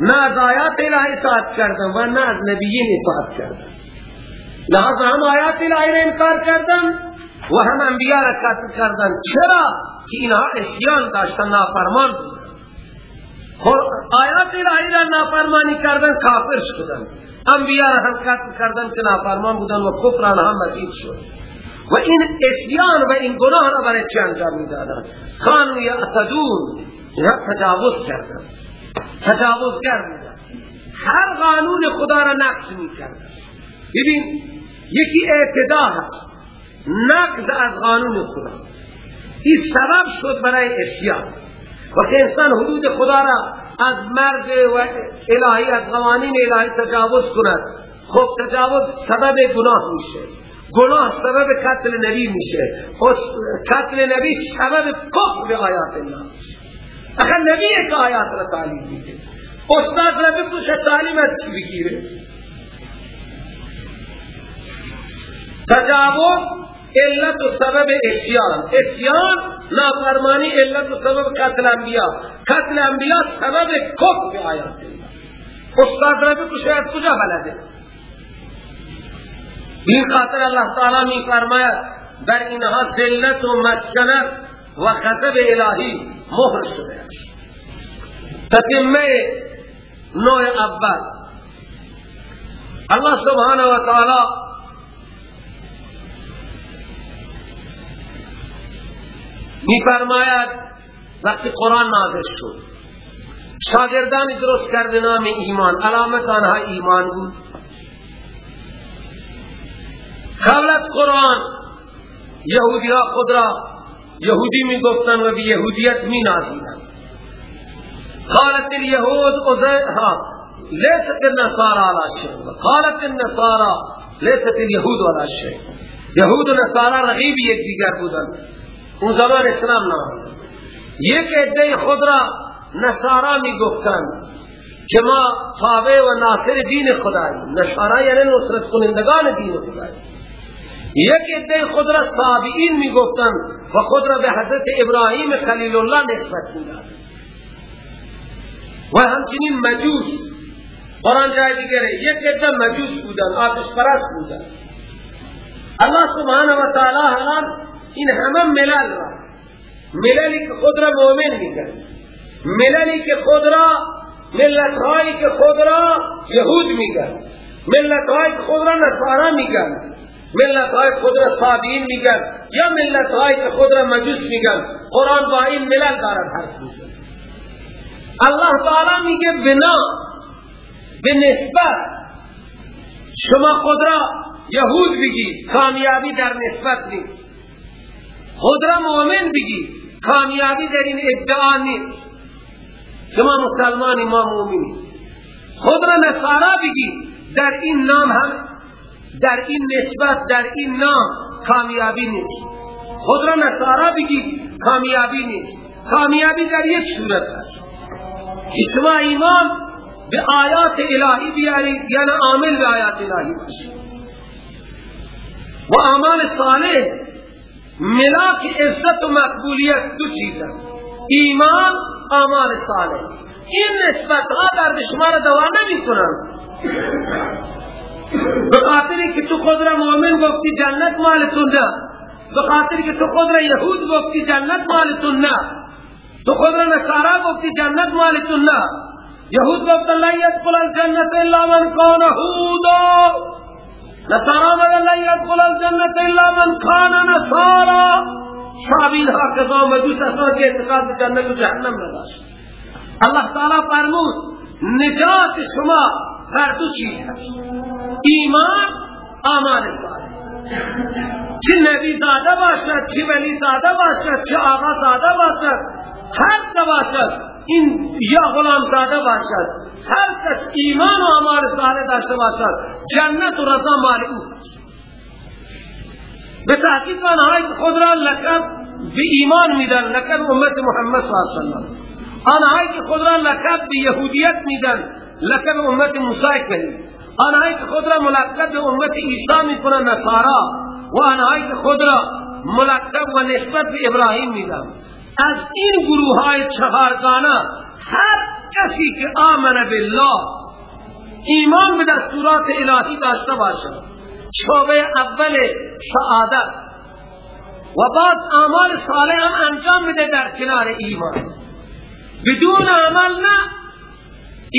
نه از آیات الهی اطاعت کردن و نه از نبیین اطاعت کردن لحظا هم آیات الهی را انکار کردن و هم انبیاء را قتل کردن چرا؟ که اینها اسیان داشتن نافرمان بودن خب آیات الهی را نافرمانی کردن کافر شدن انبیاء را هم قتل کردن که نافرمان بودن و کفر آنها مزید شد. و این اسیان و این گناه را برای چه انجام می‌دادن کانو یعتدون. اینا تجاوز کردن. تجاوز کردن. هر قانون خدا را نقض می کردن ببین یکی اعتدا هست نقض از قانون خدا. این سبب شد برای اسیان وقتی انسان حدود خدا را از مرد و الهی از قوانین الهی تجاوز کند خب تجاوز سبب گناه میشه. گناه سبب قتل نبی میشه. قتل نبی سبب کفر به آیات الله. اگر نبی که آیات را تعلیم میده. استاد را بپوشه تعلیم از چی بگیره؟ تجاوز علت و سبب اسیان. اسیان نافرمانی علت و سبب قتل انبیاء قتل انبیاء سبب کفر آیات الله. استاد را بپوشه از کجا بلده؟ این خاطر اللہ تعالی می فرماید در اینها ذلت و مسکنت و غضب الهی مهر شده. است تتمه نوع اول. الله سبحانه و تعالی می فرماید وقتی قرآن نازل شد. شاگردانی درست کرده نام ایمان. علامت آنها ایمان بود. قبل قرآن. یهودی ها خود یهودی می گفتن و به یهودیت می نازیدن قالت الیهود ها لیست النصارى على شيء قالت النصارى لیست الیهود على شيء یهود و نصارا رقیب یک دیگر بودن. اون زمان اسلام نام یک عده خود را نصارا می گفتن که ما تابع و ناصر دین خدای نصارا یعنی نصرت کنندگان دین خدای یک عده خود را صابئین می گفتن و خود را به حضرت ابراهیم خلیل الله نسبت می و همچنین مجوس. قرآن جای دیگره یک عده مجوس بودن آتش پرست بودن. الله سبحانه و تعالی الان این همه ملل را مللی که خود را مؤمن میگن مللی که خود را ملت هایی که خود را یهود میگن ملت هایی که خود را نصارا میگن. ملت های خود را صابین میگن یا ملت های خود را مجوس میگن. قرآن با این ملت دارد حرف میزن الله تعالی میگه بنا به نسبت شما خود را یهود بگی کامیابی در نسبت نیست. خود را مؤمن بگی کامیابی در این ادعا نیست. شما مسلمانی ما مؤمنی خود را نصارا بگی در این نام هم در این نسبت در این نام کامیابی نیست. خود را نصارا بگی کامیابی نیست. کامیابی در یک صورت است. شما ایمان به آیات الهی بیارید یعنی عامل به آیات الهی باشید. و اعمال صالح ملاک عزت و مقبولیت دو چیزن. ایمان اعمال صالح. این نسبت ها در شما را دوا نمی کنن به خاطر که تو خود را مؤمن گفتی جنت مالتون نه. به خاطر که تو خود را یهود گفتی جنت مالتون نه. تو خود را نصارا گفتی جنت مالتون نه. یهود گفت لا يدخل الجنت الا من كان هودا. نصارا مگر لا يدخل الجنت الا من كان نصارا. صابین ها کذا مجوس اصلا اعتقاد جنت و جهنم نداشت. الله تعالی فرمود نجات شما هر دو چیز هست؟ ایمان آمان صالح چه نبی زاده باشد چه ولی زاده باشد چه آقا زاده باشد هر باشد این یا غلام زاده باشد. هر کس ایمان و آمان صالح داشته باشد. جنت و رضا مال او. به تحقیق آنهایی خود را لکب به ایمان میدن لکب امت محمد صلی اللہ علیہ وسلم آنهایی که خود را لقب به یهودیت میدن. لقب امت موسی کریم. آنهایی که خود را ملقب به امت عیسی می‌کنن نصارا. و آنهایی که خود را ملقب و نسبت به ابراهیم میدن. از این گروه های چهارگانه هر کسی که آمن بالله ایمان به دستورات الهی داشته باشد شعبه اول سعادت و بعد اعمال صالح هم انجام بده در کنار ایمان. بدون عمل نه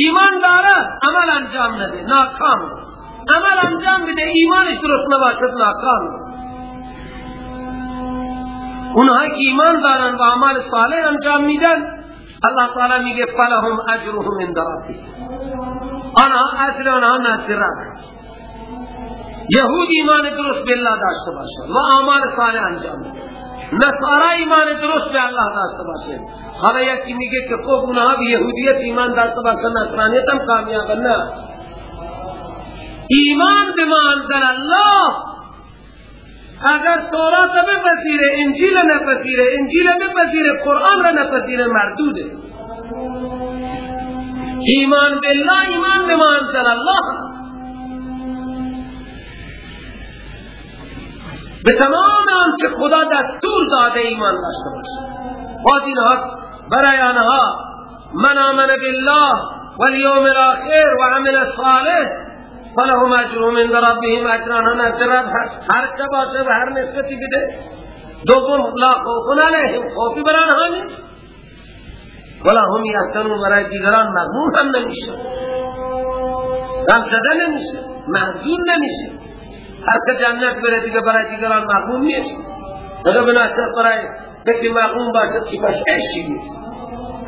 ایمان داره عمل انجام نده ناکام. عمل انجام بده ایمانش درست نباشد ناکام. اونهایی که ایمان دارن و عمل صالح انجام میدن الله تعالی میگه فلهم اجرهم عند ربهم. آنها اجر آنها نصیره یهود ایمان درست بالله داشته باشد و اعمال صالح انجام بده. نصارا ایمان درست به الله داشته باشه. حالا یکی میگه که خوب اونها به یهودیت ایمان داشته باشه نصرانیت هم کامیاب نه. ایمان به انزل الله. اگر تورات بپذیره انجیل نپذیره انجیل بپذیره قرآن را نپذیره مردوده. ایمان بالله ایمان به انزل الله. به تمام آنچه خدا دستور داده ایمان داشته باشه باز اینها برای آنها من آمن بالله والیوم الاخر و عمل صالح فلهم اجر من ربهم اجران. نظر هر شباسه و هر نسبتی بده. دوم لا خوف علیهم. خوفی بران همی ولا هم یحتنون برای دیگران مغمون هم نمیشه غم زده نمیشه. محزون نمیشه. هر که جنت بره دیگه برای دیگران مغمون نیست. اگر بناسب برای کسی مغمون باشد که باش عشقی نیست.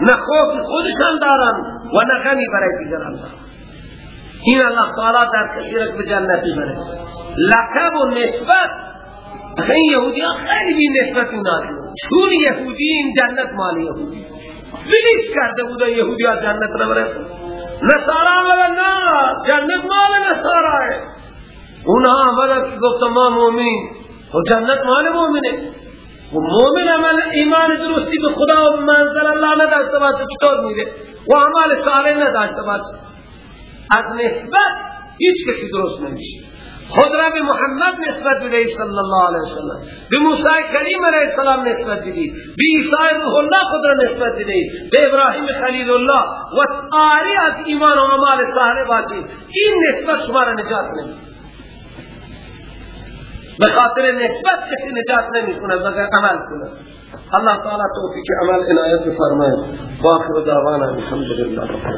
نه خوف خودشان دارن و نه غمی برای دیگران دارن این الله تعالی در کثیرت به جنتی بره. لقب و نسبت. این یهودی ها خیلی بی نسبت نازل چون یهودی این جنت مال یهودی. بلیچ کرده بوده یهودی ها جنت نبره نصارا آمدن نه جنت مال نصارا اونها که گفت ما مومین. و جنت مال مومنه و مومن عمل ایمان درستی به خدا و منزل الله نداشته باشه چطور میره و عمل صالح نداشته باشه. از نسبت هیچ کسی درست نمیشه. خود را به محمد نسبت بدهید صلی الله علیه وسلم به موسی کریم علیه السلام نسبت بدهید به عیسی روح الله خود را نسبت بدهید به ابراهیم خلیل الله. و آری از ایمان و عمال صالح باشید این نسبت شما را نجات نمیده. به خاطر نسبت کسی نجات نمی‌کنه مگر عمل کنه. الله تعالی توفیق عمل عنایت بفرمائے باخر دعوانا الحمدلله